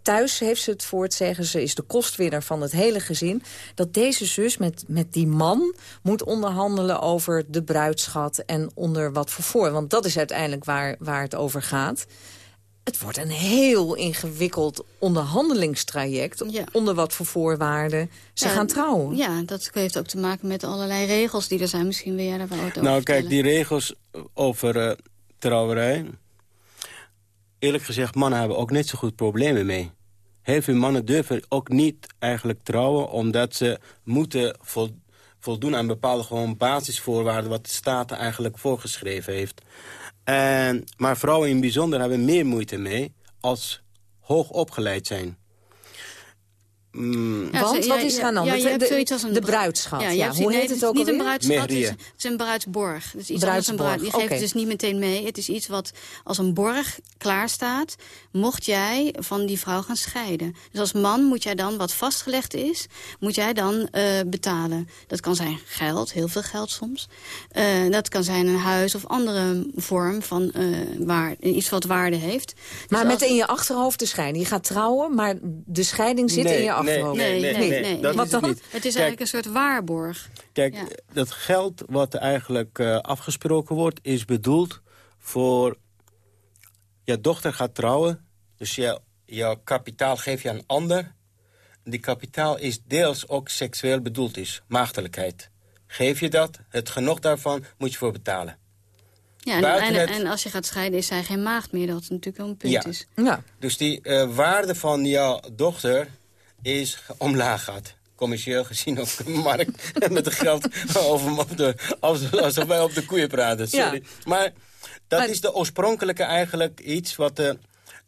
Thuis heeft ze het voor het zeggen, ze is de kostwinner van het hele gezin... dat deze zus met, met die man moet onderhandelen over de bruidschat... en onder wat voor voor. Want dat is uiteindelijk waar, waar het over gaat. Het wordt een heel ingewikkeld onderhandelingstraject... onder wat voor voorwaarden ze Ja, gaan trouwen. Ja, dat heeft ook te maken met allerlei regels die er zijn. Misschien wil jij daar wel wat over Nou, kijk, vertellen. die regels over eh, trouwerij... Eerlijk gezegd, mannen hebben ook net zo goed problemen mee. Heel veel mannen durven ook niet eigenlijk trouwen... omdat ze moeten vol- voldoen aan bepaalde gewoon basisvoorwaarden... wat de staat eigenlijk voorgeschreven heeft. En, maar vrouwen in bijzonder hebben meer moeite mee... als hoog opgeleid zijn. Mm, Ja, Want ze- wat ja, is er ja, aan de? Ja, je een bruidschat. je Ja, hoe nee, heet het is ook niet een alweer? bruidschat, het is, het is een bruidsborg. Het is iets Bruidsborg, bruid. Die geeft het dus niet meteen mee. Het is iets wat als een borg klaar staat... mocht jij van die vrouw gaan scheiden. Dus als man moet jij dan, wat vastgelegd is... moet jij dan eh, betalen. Dat kan zijn geld, heel veel geld soms. Eh, dat kan zijn een huis of andere vorm van eh, waar, iets wat waarde heeft. Dus Maar met als- in je achterhoofd de scheiding. Je gaat trouwen, maar de scheiding zit Nee, in je achterhoofd. nee, nee, nee, nee, dat Wat is het niet. Het is Kijk, eigenlijk een soort waarborg. Kijk, Ja. dat geld wat eigenlijk eh, afgesproken wordt... is bedoeld voor... Je dochter gaat trouwen, dus je, je kapitaal geef je aan een ander. Die kapitaal is deels ook seksueel bedoeld is, maagdelijkheid. Geef je dat, het genoeg daarvan moet je voor betalen. Ja, en, en, het- en als je gaat scheiden is zij geen maagd meer. Dat is natuurlijk wel een punt Ja. is. Ja. Dus die eh, waarde van jouw dochter is omlaag gaat. Commercieel gezien op de markt. [LAUGHS] met het geld over op de, alsof, wij op de koeien praten. Sorry. Ja. Maar dat Maar- is de oorspronkelijke eigenlijk iets wat... eh,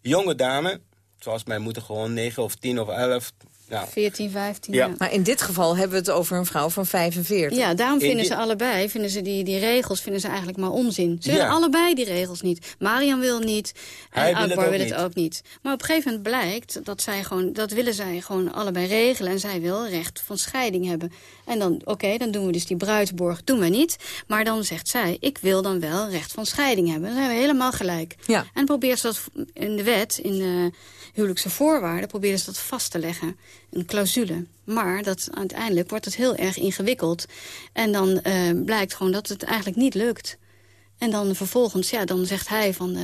jonge dame, zoals mijn moeder gewoon 9 of 10 of 11... Ja. 14, 15, Ja. ja. Maar in dit geval hebben we het over een vrouw van 45. Ja, daarom In vinden ze allebei, vinden ze die, die regels vinden ze eigenlijk maar onzin. Ze Ja. willen allebei die regels niet. Marian wil niet Hij en wil het Akbar ook wil het niet. ook niet. Maar op een gegeven moment blijkt dat zij gewoon, dat willen zij gewoon allebei regelen. En zij wil recht van scheiding hebben. En dan, oké, dan doen we dus die bruidsborg, doen we niet. Maar dan zegt zij, ik wil dan wel recht van scheiding hebben. Dan zijn we helemaal gelijk. Ja. En probeert ze dat in de wet, in de huwelijkse voorwaarden... proberen ze dat vast te leggen, een clausule. Maar dat, uiteindelijk wordt het heel erg ingewikkeld. En dan eh, blijkt gewoon dat het eigenlijk niet lukt. En dan vervolgens, ja, dan zegt hij van... eh,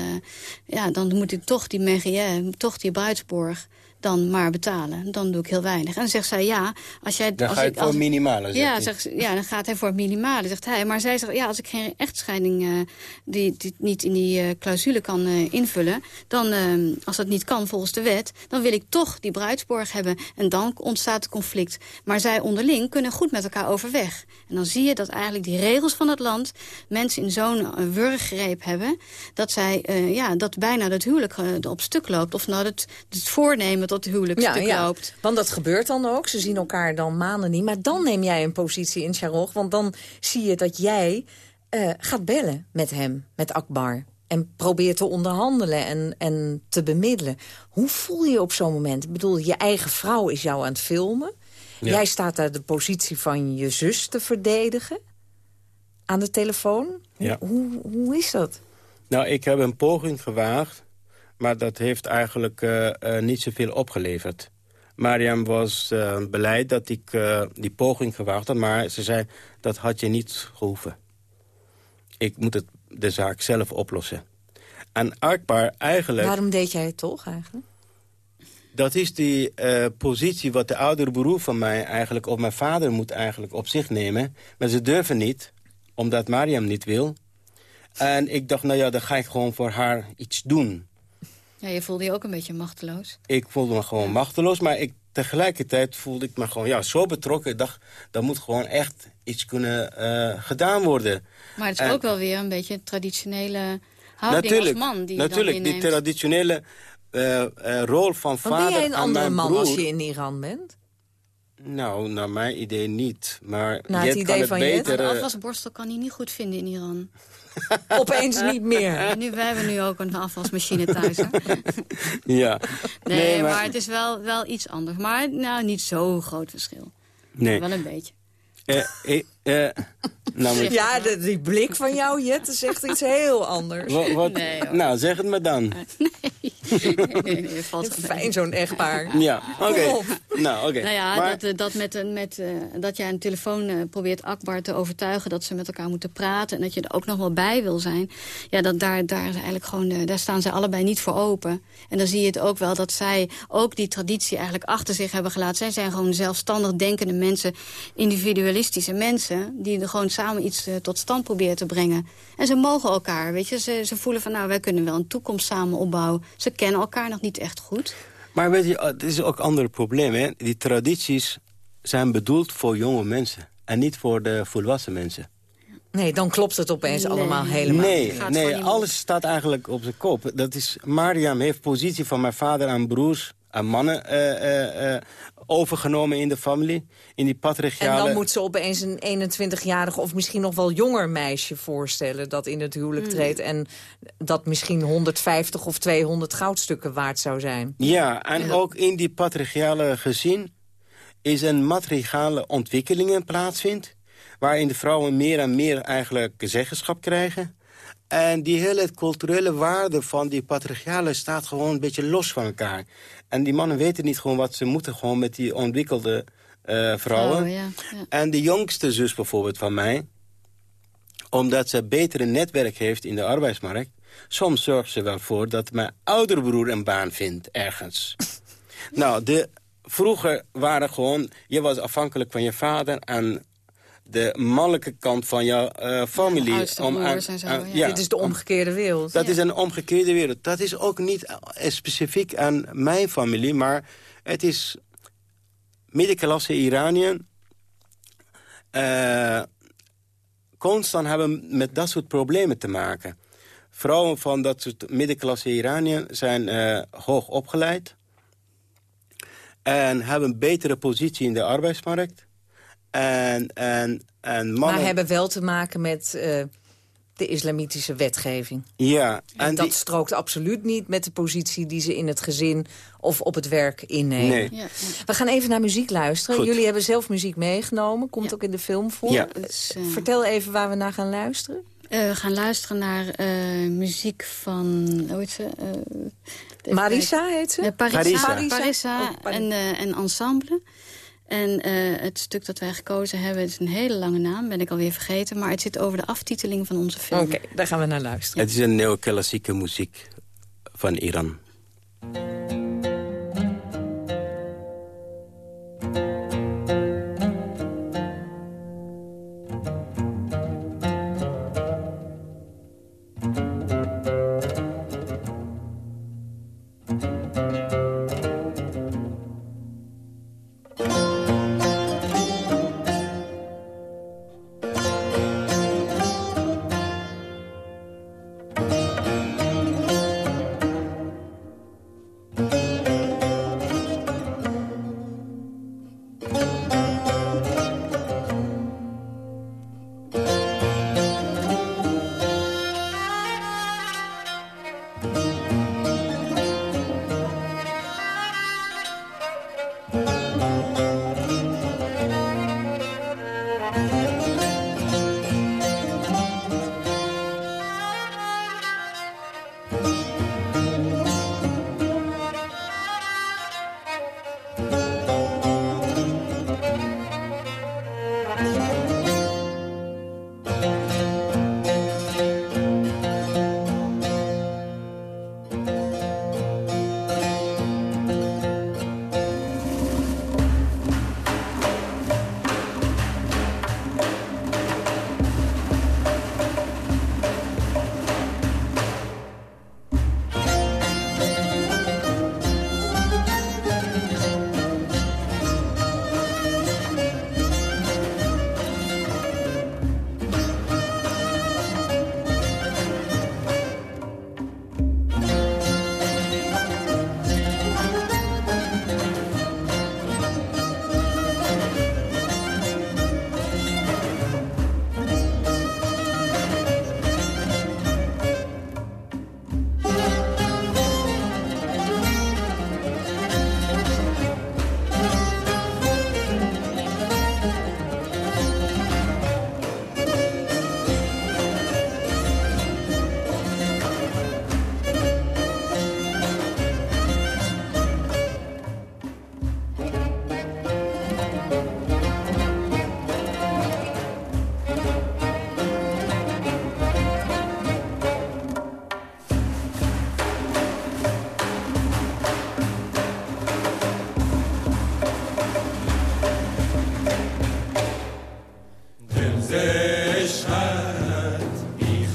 ja, dan moet ik toch die Merrière, toch die bruidsborg dan maar betalen. Dan doe ik heel weinig. En dan zegt zij, ja, als jij... Dan als ga ik, voor als- minimale, zegt Ja, zegt ze- ja, dan gaat hij voor het minimale, zegt hij. Maar zij zegt, ja, als ik geen echtscheiding eh, die, die niet in die eh, clausule kan eh, invullen... dan, als dat niet kan volgens de wet, dan wil ik toch die bruidsborg hebben. En dan ontstaat het conflict. Maar zij onderling kunnen goed met elkaar overweg. En dan zie je dat eigenlijk die regels van het land... mensen in zo'n wurggreep hebben... dat, zij, ja, dat bijna het huwelijk op stuk loopt. Of nou het, het voornemen tot het huwelijk Ja, ja, loopt. want dat gebeurt dan ook. Ze zien elkaar dan maanden niet. Maar dan neem jij een positie in Sharog. Want dan zie je dat jij eh, gaat bellen met hem, met Akbar. En probeert te onderhandelen en, en te bemiddelen. Hoe voel je je op zo'n moment? Ik bedoel, je eigen vrouw is jou aan het filmen. Ja. Jij staat daar de positie van je zus te verdedigen. Aan de telefoon. Ja. Hoe, hoe is dat? Nou, ik heb een poging gewaagd, maar dat heeft eigenlijk eh, eh, niet zoveel opgeleverd. Mariam was eh, beleid dat ik die poging gewaagd had, maar ze zei dat had je niet gehoeven. Ik moet het, de zaak zelf oplossen. En Akbar eigenlijk... Waarom deed jij het toch eigenlijk? Dat is die positie wat de oudere broer van mij eigenlijk... of mijn vader moet eigenlijk op zich nemen. Maar ze durven niet, omdat Mariam niet wil. En ik dacht, nou ja, dan ga ik gewoon voor haar iets doen. Ja, je voelde je ook een beetje machteloos. Ik voelde me gewoon machteloos, maar ik, tegelijkertijd voelde ik me gewoon ja, zo betrokken. Ik dacht, dat moet gewoon echt iets kunnen eh, gedaan worden. Maar het is En- ook wel weer een beetje een traditionele houding natuurlijk, als man die je natuurlijk dan die traditionele eh, eh, rol van Want vader ben jij een andere man broer. als je in Iran bent? Nou, naar mijn idee niet. Maar Naar het Jet idee kan het van Jet? beter... Een eh, afwasborstel kan hij niet goed vinden in Iran. [LAUGHS] Opeens niet meer. En nu, wij hebben nu ook een afwasmachine thuis. Hè? [LAUGHS] ja. Nee, maar... het is wel, wel iets anders. Maar nou, niet zo'n groot verschil. Nee. Wel een beetje. Eh, eh, eh, nou, moet- Ja, de, die blik van jou, Jet, is echt iets heel anders. Wat, wat- Nee, nou, zeg het me dan. [LAUGHS] Nee, nee, nee, valt. Fijn, zo'n echtpaar. Ja, oké. [LAUGHS] Nou, oké. Nou ja, Maar- dat, eh, dat, met, een- met, eh, dat jij een telefoon eh, probeert Akbar te overtuigen... dat ze met elkaar moeten praten en dat je er ook nog wel bij wil zijn... ja, dat, daar, daar, is eigenlijk gewoon, daar staan ze allebei niet voor open. En dan zie je het ook wel dat zij ook die traditie eigenlijk achter zich hebben gelaten. Zij zijn gewoon zelfstandig denkende mensen, individualistische mensen... die er gewoon samen iets tot stand proberen te brengen. En ze mogen elkaar, weet je. Ze, ze voelen van, nou, wij kunnen wel een toekomst samen opbouwen. Ze kennen elkaar nog niet echt goed. Maar weet je, het is ook een ander probleem. Hè? Die tradities zijn bedoeld voor jonge mensen. En niet voor de volwassen mensen. Nee, dan klopt het opeens Nee. allemaal helemaal. Nee, Gaat nee alles staat eigenlijk op zijn kop. Dat is, Mariam heeft positie van mijn vader en broers en mannen eh, eh, eh, overgenomen in de familie. In die En patriarchale... dan moet ze opeens een 21-jarig of misschien nog wel jonger meisje voorstellen... dat in het huwelijk Mm. treedt en dat misschien 150 of 200 goudstukken waard zou zijn. Ja, en ook in die patriarchale gezin is een matrigale ontwikkelingen plaatsvindt... waarin de vrouwen meer en meer eigenlijk zeggenschap krijgen. En die hele culturele waarde van die patriarchale staat gewoon een beetje los van elkaar. En die mannen weten niet gewoon wat ze moeten gewoon met die ontwikkelde eh, vrouwen. Oh, ja, ja. En de jongste zus bijvoorbeeld van mij... omdat ze een betere netwerk heeft in de arbeidsmarkt... soms zorgt ze wel voor dat mijn oudere broer een baan vindt ergens. [LAUGHS] nou, de, vroeger waren gewoon... je was afhankelijk van je vader... en de mannelijke kant van jouw eh, familie. aan- zo, aan- ja. Dit is de omgekeerde wereld. dat is een omgekeerde wereld. Dat is ook niet eh, specifiek aan mijn familie, maar het is middenklasse Iraniën. eh, constant hebben met dat soort problemen te maken. vrouwen van dat soort middenklasse Iranië zijn uh, hoog opgeleid. En hebben een betere positie in de arbeidsmarkt. En, en, en mannen... Maar hebben wel te maken met uh, de islamitische wetgeving. Ja. En, dat strookt absoluut niet met de positie die ze in het gezin of op het werk innemen. Nee. Ja. We gaan even naar muziek luisteren. Goed. Jullie hebben zelf muziek meegenomen. Komt ook in de film voor. Ja. Dus, uh... Vertel even waar we naar gaan luisteren. Uh, we gaan luisteren naar uh, muziek van... Hoe heet ze? Uh, Marisa heet ze? Parisa. Parisa, Parisa oh, en, en Ensemble. En het stuk dat wij gekozen hebben, is een hele lange naam. Ben ik alweer vergeten. Maar het zit over de aftiteling van onze film. Oké, okay, daar gaan we naar luisteren. Het is een neoclassieke muziek van Iran.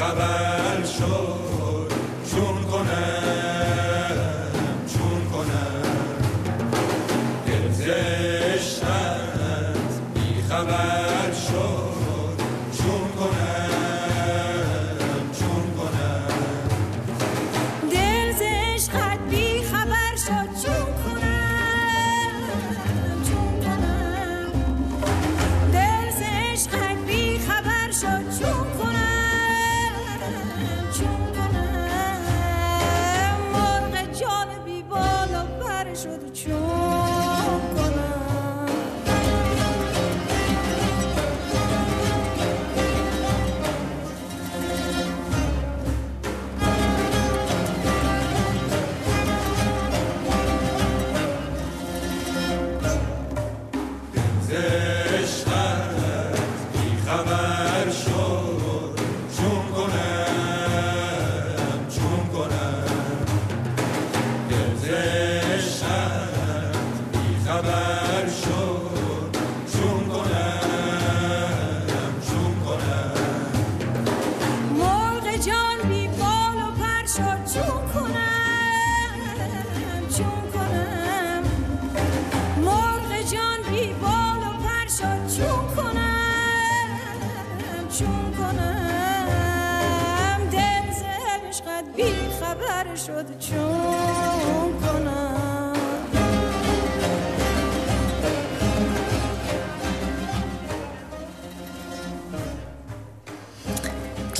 خبر شد.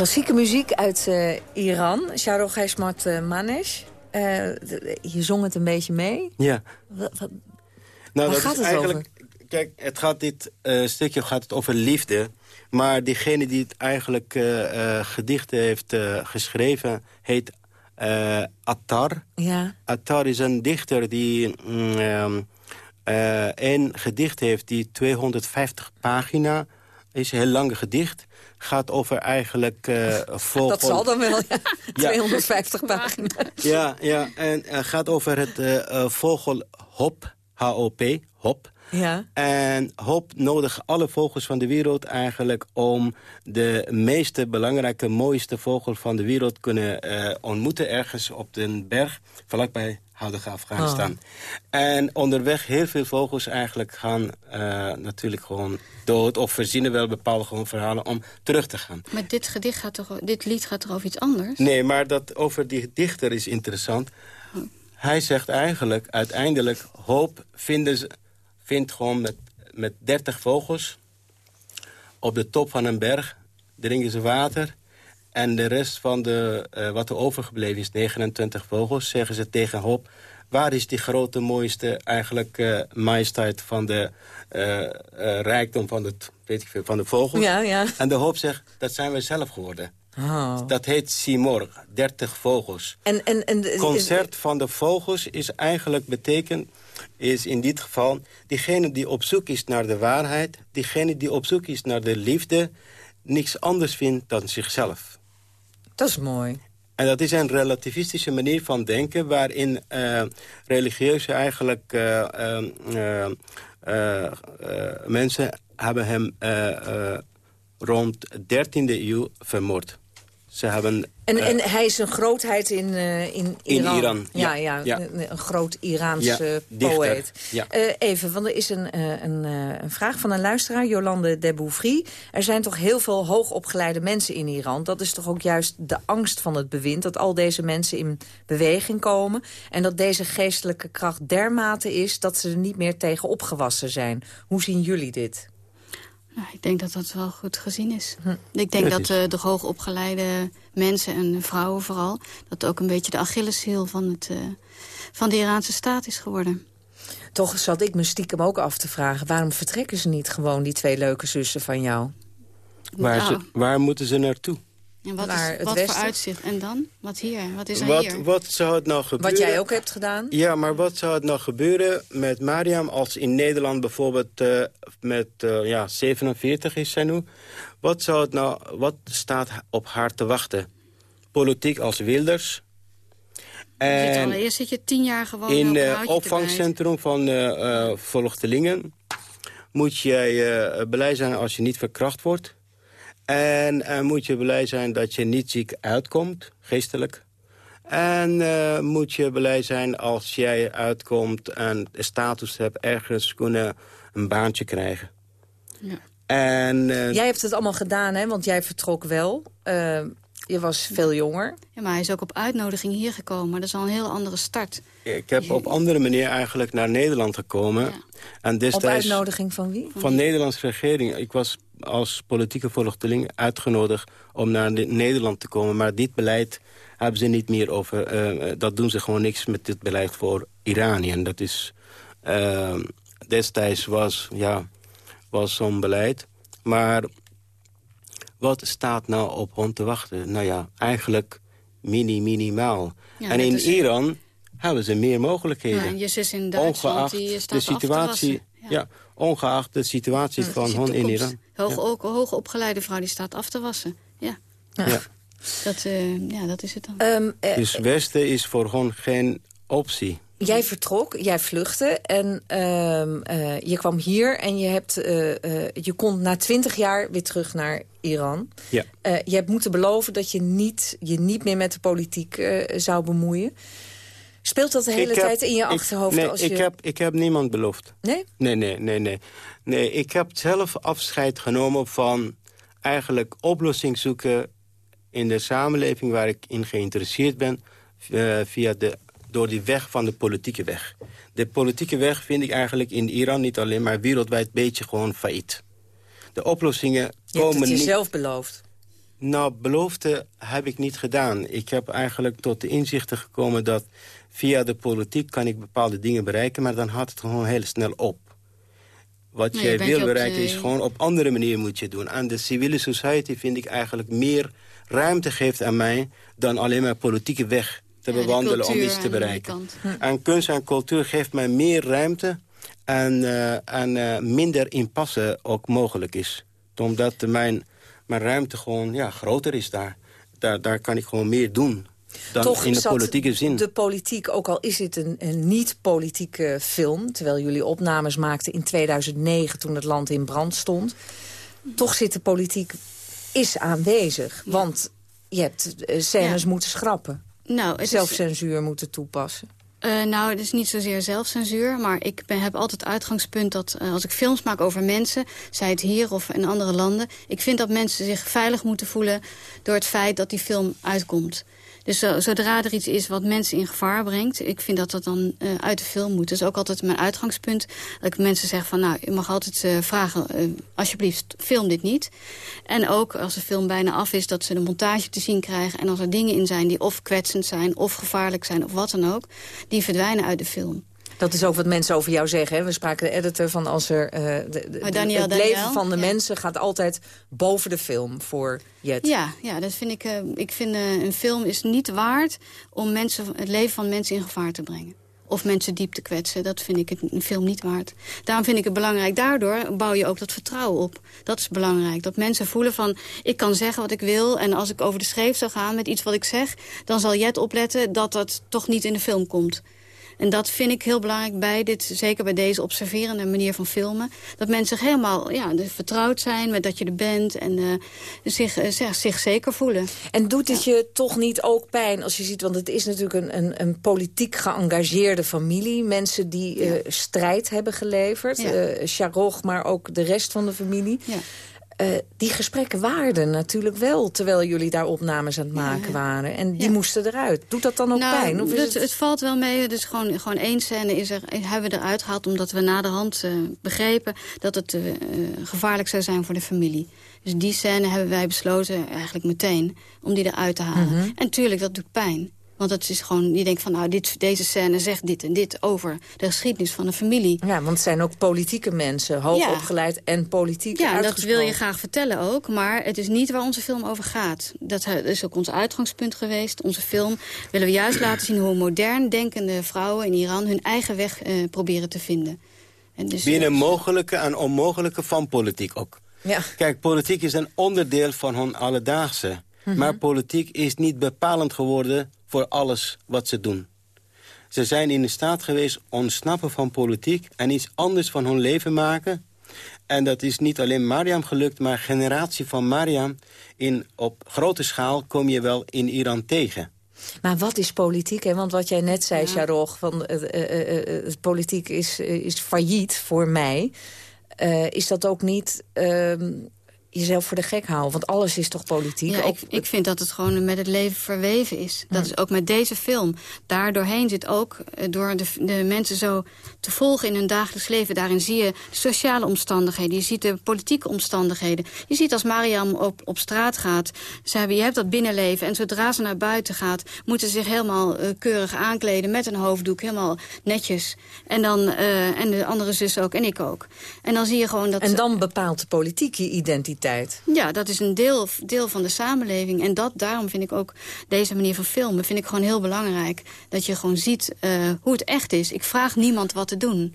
Klassieke muziek uit uh, Iran. Shahrokh Heshmat uh, Manesh. Uh, je zong het een beetje mee. Ja. Wat, wat, nou, dat gaat is het eigenlijk, Kijk, het gaat dit uh, stukje gaat het over liefde. Maar diegene die het eigenlijk gedichten heeft geschreven... heet Attar. Ja. Attar is een dichter die mm, een gedicht heeft... die 250 pagina is, een heel lang gedicht gaat over eigenlijk uh, vogel... [LAUGHS] Dat zal dan wel, ja. [LAUGHS] 250 [LAUGHS] pagina. Ja, ja, en uh, gaat over het uh, vogel hop, H-O-P, hop. Ja. En hop nodigt alle vogels van de wereld eigenlijk... om de meeste belangrijke, mooiste vogel van de wereld... kunnen ontmoeten ergens op den berg, vlakbij Houdige Afghanistan. Oh. En onderweg heel veel vogels eigenlijk gaan uh, natuurlijk gewoon dood... of verzinnen wel bepaalde gewoon verhalen om terug te gaan. Maar dit, gedicht gaat toch, dit lied gaat toch over iets anders? Nee, maar dat over die dichter is interessant. Oh. Hij zegt eigenlijk uiteindelijk... hoop vinden ze, vindt gewoon met, met 30 vogels... op de top van een berg, drinken ze water... En de rest van de, uh, wat er overgebleven is, 29 vogels, zeggen ze tegen Hop... waar is die grote, mooiste eigenlijk uh, majesteit van de uh, rijkdom van, het, weet ik veel, van de vogels? Ja, ja. En de Hop zegt, dat zijn wij zelf geworden. Oh. Dat heet Simor, 30 vogels. En, en, en, Concert van de vogels is eigenlijk betekent is in dit geval... diegene die op zoek is naar de waarheid... diegene die op zoek is naar de liefde... niks anders vindt dan zichzelf. Dat is mooi. En dat is een relativistische manier van denken... waarin uh, religieuze eigenlijk uh, uh, mensen hebben hem rond 13e eeuw vermoord. Ze hebben... En, en hij is een grootheid in, uh, in Iran. In Iran, ja. ja, ja, Een, een, groot Iraanse ja, poëet. Ja. Uh, even, want er is een, een, een, vraag van een luisteraar, Jolande Debouvry. Er zijn toch heel veel hoogopgeleide mensen in Iran. Dat is toch ook juist de angst van het bewind... dat al deze mensen in beweging komen... en dat deze geestelijke kracht dermate is... dat ze er niet meer tegen opgewassen zijn. Hoe zien jullie dit? Nou, ik denk dat dat wel goed gezien is. Hm. Ik denk dat uh, de hoogopgeleide mensen en vrouwen vooral... dat ook een beetje de Achilleshiel van, het, uh, van de Iraanse staat is geworden. Toch zat ik me stiekem ook af te vragen... waarom vertrekken ze niet gewoon, die twee leuke zussen van jou? Waar, Nou. ze, waar moeten ze naartoe? En wat, Naar is, het wat westen? voor uitzicht? En dan? Wat hier? Wat is er Wat, hier? wat zou het nou gebeuren? Wat jij ook hebt gedaan? Ja, maar wat zou het nou gebeuren met Mariam als in Nederland bijvoorbeeld uh, met uh, ja, 47 is zij nu? Wat, zou het nou, wat staat op haar te wachten? Politiek als Wilders? Je zit allereerst zit je tien jaar gewoon in het te opvangcentrum van uh, vluchtelingen moet jij blij zijn als je niet verkracht wordt. En uh, moet je blij zijn dat je niet ziek uitkomt, geestelijk. En uh, moet je blij zijn als jij uitkomt en status hebt... ergens kunnen een baantje krijgen. Ja. En, uh, Jij hebt het allemaal gedaan, hè? Want jij vertrok wel. je was veel jonger. Ja, maar hij is ook op uitnodiging hier gekomen. Dat is al een heel andere start. Ik heb op andere manier eigenlijk naar Nederland gekomen. Ja. En destijds, op uitnodiging van wie? Van de Nederlandse regering. Ik was als politieke vluchteling uitgenodigd om naar Nederland te komen. Maar dit beleid hebben ze niet meer over. Uh, dat doen ze gewoon niks met dit beleid voor Iranië. Dat is... Uh, destijds was, ja, was zo'n beleid. Maar wat staat nou op ons te wachten? Nou ja, eigenlijk mini, minimaal. Ja, en in is... Iran hebben ze meer mogelijkheden. Ja, en je zus in Duitsland, ongeacht die staat de situatie, ja. ja. ongeacht de situatie ja, van hun in Iran. Hoog, ook hoogopgeleide vrouw die staat af te wassen. Ja. ja. ja. Dat, uh, ja, dat is het dan. Um, uh, dus Westen is voor gewoon geen optie. Jij vertrok, jij vluchtte en uh, uh, je kwam hier en je, hebt, uh, je kon na twintig jaar weer terug naar Iran. Ja. je hebt moeten beloven dat je niet, je niet meer met de politiek zou bemoeien. Speelt dat de hele tijd in je ik, achterhoofd? Nee, als je... ik, heb, ik heb niemand beloofd. Nee? Nee, nee, nee, nee. Nee, ik heb zelf afscheid genomen van eigenlijk oplossing zoeken in de samenleving waar ik in geïnteresseerd ben eh, via de, door die weg van de politieke weg. De politieke weg vind ik eigenlijk in Iran niet alleen... maar wereldwijd een beetje gewoon failliet. De oplossingen Je hebt komen het niet... jezelf beloofd. Nou, belofte heb ik niet gedaan. Ik heb eigenlijk tot de inzichten gekomen dat via de politiek kan ik bepaalde dingen bereiken, maar dan houdt het gewoon heel snel op. Wat Nee, je jij wil bereiken de- is gewoon op andere manier moet je doen. En de civiele society vind ik eigenlijk meer ruimte geeft aan mij dan alleen maar politieke weg te Ja, bewandelen om iets te aan bereiken. kant. En kunst en cultuur geeft mij meer ruimte en, eh, en eh, minder impasse ook mogelijk is. Omdat mijn, mijn ruimte gewoon ja, groter is daar. daar. Daar kan ik gewoon meer doen dan Toch in de politieke zin. de politiek, ook al is dit een, een niet-politieke film... terwijl jullie opnames maakten in 2009 toen het land in brand stond... toch zit de politiek is aanwezig. Want je hebt eh, scènes Ja. moeten schrappen. Nou, het is- Zelfcensuur moeten toepassen. Eh, nou, het is niet zozeer zelfcensuur, maar ik heb altijd het uitgangspunt dat eh, als ik films maak over mensen, zij het hier of in andere landen, ik vind dat mensen zich veilig moeten voelen door het feit dat die film uitkomt. Dus zo- zodra er iets is wat mensen in gevaar brengt... ik vind dat dat dan eh, uit de film moet. Dat is ook altijd mijn uitgangspunt. Dat ik mensen zeg van, nou, je mag altijd eh, vragen... eh, alsjeblieft, film dit niet. En ook als de film bijna af is, dat ze de montage te zien krijgen... en als er dingen in zijn die of kwetsend zijn, of gevaarlijk zijn... of wat dan ook, die verdwijnen uit de film. Dat is ook wat mensen over jou zeggen. Hè? We spraken de editor van als er... de, de- Oh, de- Daniel, het Daniel, leven van de ja. mensen gaat altijd boven de film voor Jet. Ja, ja dat vind ik, eh, ik vind eh, een film is niet waard om mensen, het leven van mensen in gevaar te brengen. Of mensen diep te kwetsen. Dat vind ik een film niet waard. Daarom vind ik het belangrijk. Daardoor bouw je ook dat vertrouwen op. Dat is belangrijk. Dat mensen voelen van, ik kan zeggen wat ik wil... en als ik over de schreef zou gaan met iets wat ik zeg... dan zal Jet opletten dat dat toch niet in de film komt. En dat vind ik heel belangrijk bij dit, zeker bij deze observerende manier van filmen. Dat mensen zich helemaal ja, vertrouwd zijn met dat je er bent en eh, zich, zich, zich zeker voelen. En doet het je toch niet ook pijn als je ziet... want het is natuurlijk een, een, een politiek geëngageerde familie. Mensen die eh, strijd hebben geleverd. Ja. Maar ook de rest van de familie. Eh, die gesprekken waren natuurlijk wel... terwijl jullie daar opnames aan het maken waren. En die moesten eruit. Doet dat dan ook Nou, pijn? Of is het, het... het valt wel mee. Dus gewoon, gewoon één scène is er, hebben we eruit gehaald... omdat we na de hand eh, begrepen dat het eh, gevaarlijk zou zijn voor de familie. Dus die scène hebben wij besloten eigenlijk meteen om die eruit te halen. Mhm. En tuurlijk, dat doet pijn. Want het is gewoon, je denkt van, nou, dit, deze scène zegt dit en dit over de geschiedenis van de familie. Ja, want het zijn ook politieke mensen. Hoogopgeleid en politiek Ja, dat wil je graag vertellen ook. Maar het is niet waar onze film over gaat. Dat eh, is ook ons uitgangspunt geweest. Onze film willen we juist laten zien hoe modern denkende vrouwen in Iran... hun eigen weg eh, proberen te vinden. En dus, Binnen mogelijke en onmogelijke van politiek ook. Ja. Kijk, politiek is een onderdeel van hun alledaagse. Mhm. Maar politiek is niet bepalend geworden voor alles wat ze doen. Ze zijn in staat geweest ontsnappen van politiek... en iets anders van hun leven maken. En dat is niet alleen Mariam gelukt, maar generatie van Mariam... In, op grote schaal kom je wel in Iran tegen. Maar wat is politiek? Hè? Want wat jij net zei, Sharog, van eh, politiek is, is failliet voor mij. Is dat ook niet ehm, jezelf voor de gek houden? Want alles is toch politiek? Ja, Ook- ik, ik vind dat het gewoon met het leven verweven is. Dat is ook met deze film. Daardoorheen zit ook, eh, door de, de mensen zo te volgen in hun dagelijks leven... daarin zie je de sociale omstandigheden, je ziet de politieke omstandigheden. Je ziet als Mariam op, op straat gaat, ze hebben, je hebt dat binnenleven... en zodra ze naar buiten gaat, moeten ze zich helemaal eh, keurig aankleden... met een hoofddoek, helemaal netjes. En, dan, eh, en de andere zus ook, en ik ook. En dan zie je gewoon dat... En dan bepaalt de politiek je identiteit. Ja, dat is een deel, deel van de samenleving. En dat, daarom vind ik ook deze manier van filmen vind ik gewoon heel belangrijk. Dat je gewoon ziet eh, hoe het echt is. Ik vraag niemand wat te doen.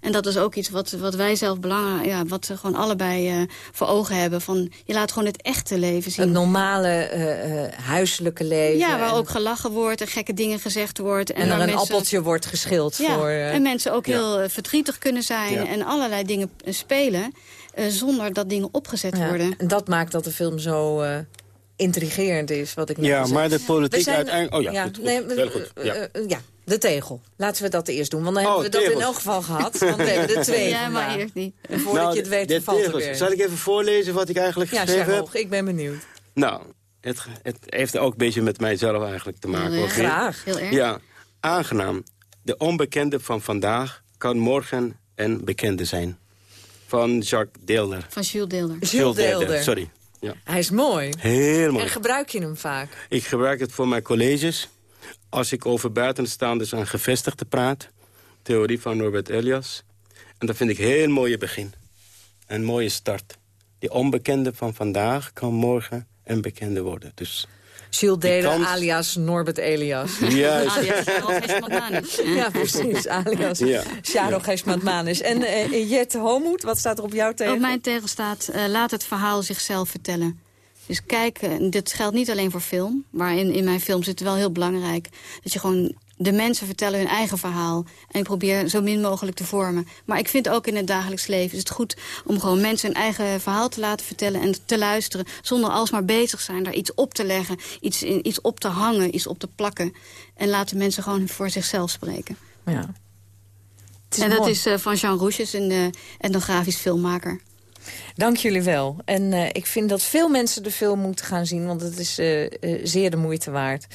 En dat is ook iets wat, wat wij zelf belangrijk, ja, wat we gewoon allebei eh, voor ogen hebben. Van, je laat gewoon het echte leven zien. Het normale eh, eh, huiselijke leven. Ja, waar en, ook gelachen wordt en gekke dingen gezegd wordt. en er waar een mensen- appeltje wordt geschild ja, voor... eh, en mensen ook ja. heel verdrietig kunnen zijn Ja. en allerlei dingen spelen... eh, zonder dat dingen opgezet Ja, worden. En dat maakt dat de film zo eh, intrigerend is, wat ik net Ja, maar de politiek zijn- uiteindelijk- oh ja, goed, goed. nee, we- Heel goed, eh, ja. eh, ja, de tegel. Laten we dat eerst doen, want dan Oh, hebben we dat in elk geval gehad. Want we hebben er [LAUGHS] twee Ja, maar eerst niet. Voordat Nou, je het weet, de valt er tegels. weer. Zal ik even voorlezen wat ik eigenlijk Ja, geschreven heb? Sharog, ik ben benieuwd. Nou, Het, het heeft ook een beetje met mijzelf eigenlijk te maken. Ja, graag. Heel erg. Ja, aangenaam. De onbekende van vandaag kan morgen een bekende zijn. Van Jacques Deelder. Van Jules Deelder. Jules Deelder. Sorry. Ja. Hij is mooi. Heel mooi. En gebruik je hem vaak? Ik gebruik het voor mijn colleges. Als ik over buitenstaanders en gevestigden praat. Theorie van Norbert Elias. En dat vind ik een heel mooie begin. Een mooie start. Die onbekende van vandaag kan morgen een bekende worden. Dus Jules Deelder, kans- alias Norbert Elias. Juist. Alias Hesmatmanis. [LAUGHS] Ja, precies. Alias Ja. Gesmatmanis. En eh Jet Homoed, wat staat er op jouw tegen? Op mijn tegel staat, eh, laat het verhaal zichzelf vertellen. Dus kijk, dit geldt niet alleen voor film. Maar in, in mijn film is het wel heel belangrijk. Dat je gewoon, de mensen vertellen hun eigen verhaal. En ik probeer zo min mogelijk te vormen. Maar ik vind ook in het dagelijks leven is het goed... om gewoon mensen hun eigen verhaal te laten vertellen en te luisteren. Zonder alsmaar bezig zijn daar iets op te leggen. Iets, in- iets op te hangen, iets op te plakken. En laten mensen gewoon voor zichzelf spreken. Ja. en dat mooi. is eh, van Jean Roesjes, een eh, etnografisch filmmaker. Dank jullie wel. En eh, ik vind dat veel mensen de film moeten gaan zien... want het is zeer de moeite waard.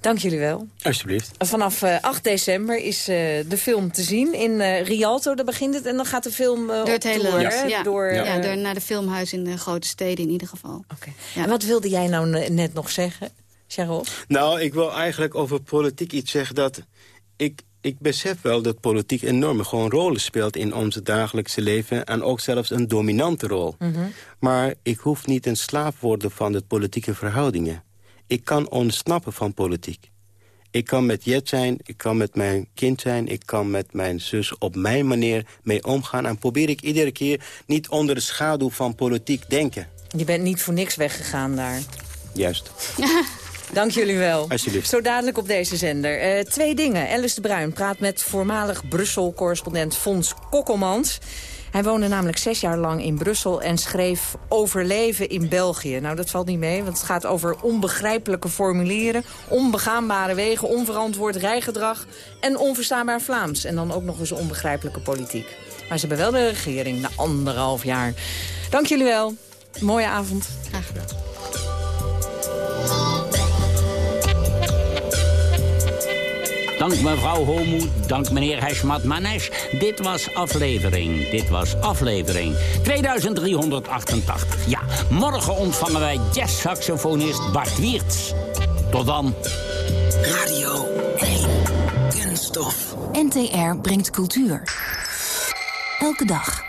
Dank jullie wel. Alsjeblieft. Vanaf eh, 8 december is eh, de film te zien in eh, Rialto. Daar begint het en dan gaat de film eh, Door het hele tour? Ja, Door, ja. eh, door naar de filmhuis in de grote steden in ieder geval. En wat wilde jij nou ne- net nog zeggen, Charles? Nou, ik wil eigenlijk over politiek iets zeggen dat... Ik, ik besef wel dat politiek enorme gewoon rollen speelt in onze dagelijkse leven... en ook zelfs een dominante rol. Maar ik hoef niet een slaaf worden van de politieke verhoudingen. Ik kan ontsnappen van politiek. Ik kan met Jet zijn, ik kan met mijn kind zijn... ik kan met mijn zus op mijn manier mee omgaan... en probeer ik iedere keer niet onder de schaduw van politiek denken. Je bent niet voor niks weggegaan daar. Juist. [LAUGHS] Dank jullie wel. Alsjeblieft. Zo dadelijk op deze zender. Eh, twee dingen. Alice de Bruin praat met voormalig Brussel-correspondent Fons Kokkelmans. Hij woonde namelijk zes jaar lang in Brussel en schreef overleven in België. Nou, dat valt niet mee, want het gaat over onbegrijpelijke formulieren... onbegaanbare wegen, onverantwoord rijgedrag en onverstaanbaar Vlaams. En dan ook nog eens onbegrijpelijke politiek. Maar ze hebben wel de regering na anderhalf jaar. Dank jullie wel. Mooie avond. Graag gedaan. Dank mevrouw Homoed, dank meneer Heshmat Manesh. Dit was aflevering, dit was aflevering 2388. Ja, morgen ontvangen wij jazzsaxofonist Bart Wiertz. Tot dan. Radio 1. Kunststof. NTR brengt cultuur. Elke dag.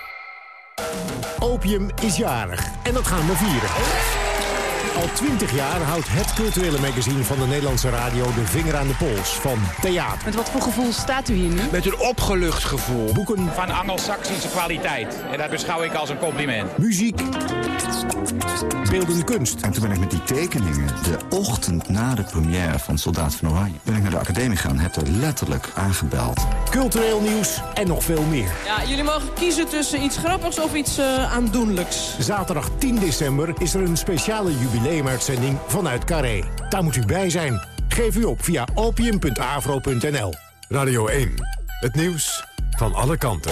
Opium is jarig en dat gaan we vieren. Al twintig jaar houdt het culturele magazine van de Nederlandse radio de vinger aan de pols van theater. Met wat voor gevoel staat u hier nu? Met een opgelucht gevoel. Boeken. Van Angelsaksische kwaliteit. En dat beschouw ik als een compliment. Muziek. Beeldende kunst. En toen ben ik met die tekeningen, de ochtend na de première van Soldaat van Oranje... ben ik naar de academie gegaan en heb er letterlijk aangebeld. Cultureel nieuws en nog veel meer. Ja, jullie mogen kiezen tussen iets grappigs of iets eh, aandoenlijks. Zaterdag 10 december is er een speciale jubileumuitzending vanuit Carré. Daar moet u bij zijn. Geef u op via opium.avro.nl. Radio 1. Het nieuws van alle kanten.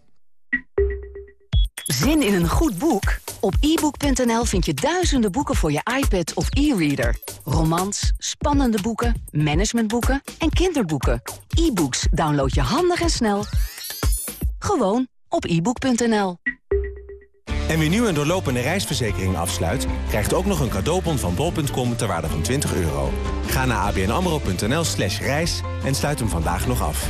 Zin in een goed boek? Op ebook.nl vind je duizenden boeken voor je iPad of e-reader. Romans, spannende boeken, managementboeken en kinderboeken. E-books download je handig en snel. Gewoon op ebook.nl. En wie nu een doorlopende reisverzekering afsluit... krijgt ook nog een cadeaubon van bol.com ter waarde van 20 euro. Ga naar abnamro.nl slash reis en sluit hem vandaag nog af.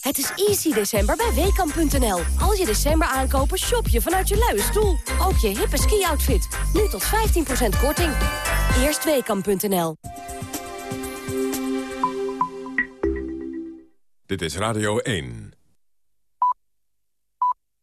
Het is easy december bij Weekamp.nl. Als je december aankopen, shop je vanuit je luie stoel. Ook je hippe ski-outfit. Nu tot 15% korting. Eerst Weekamp.nl. Dit is Radio 1.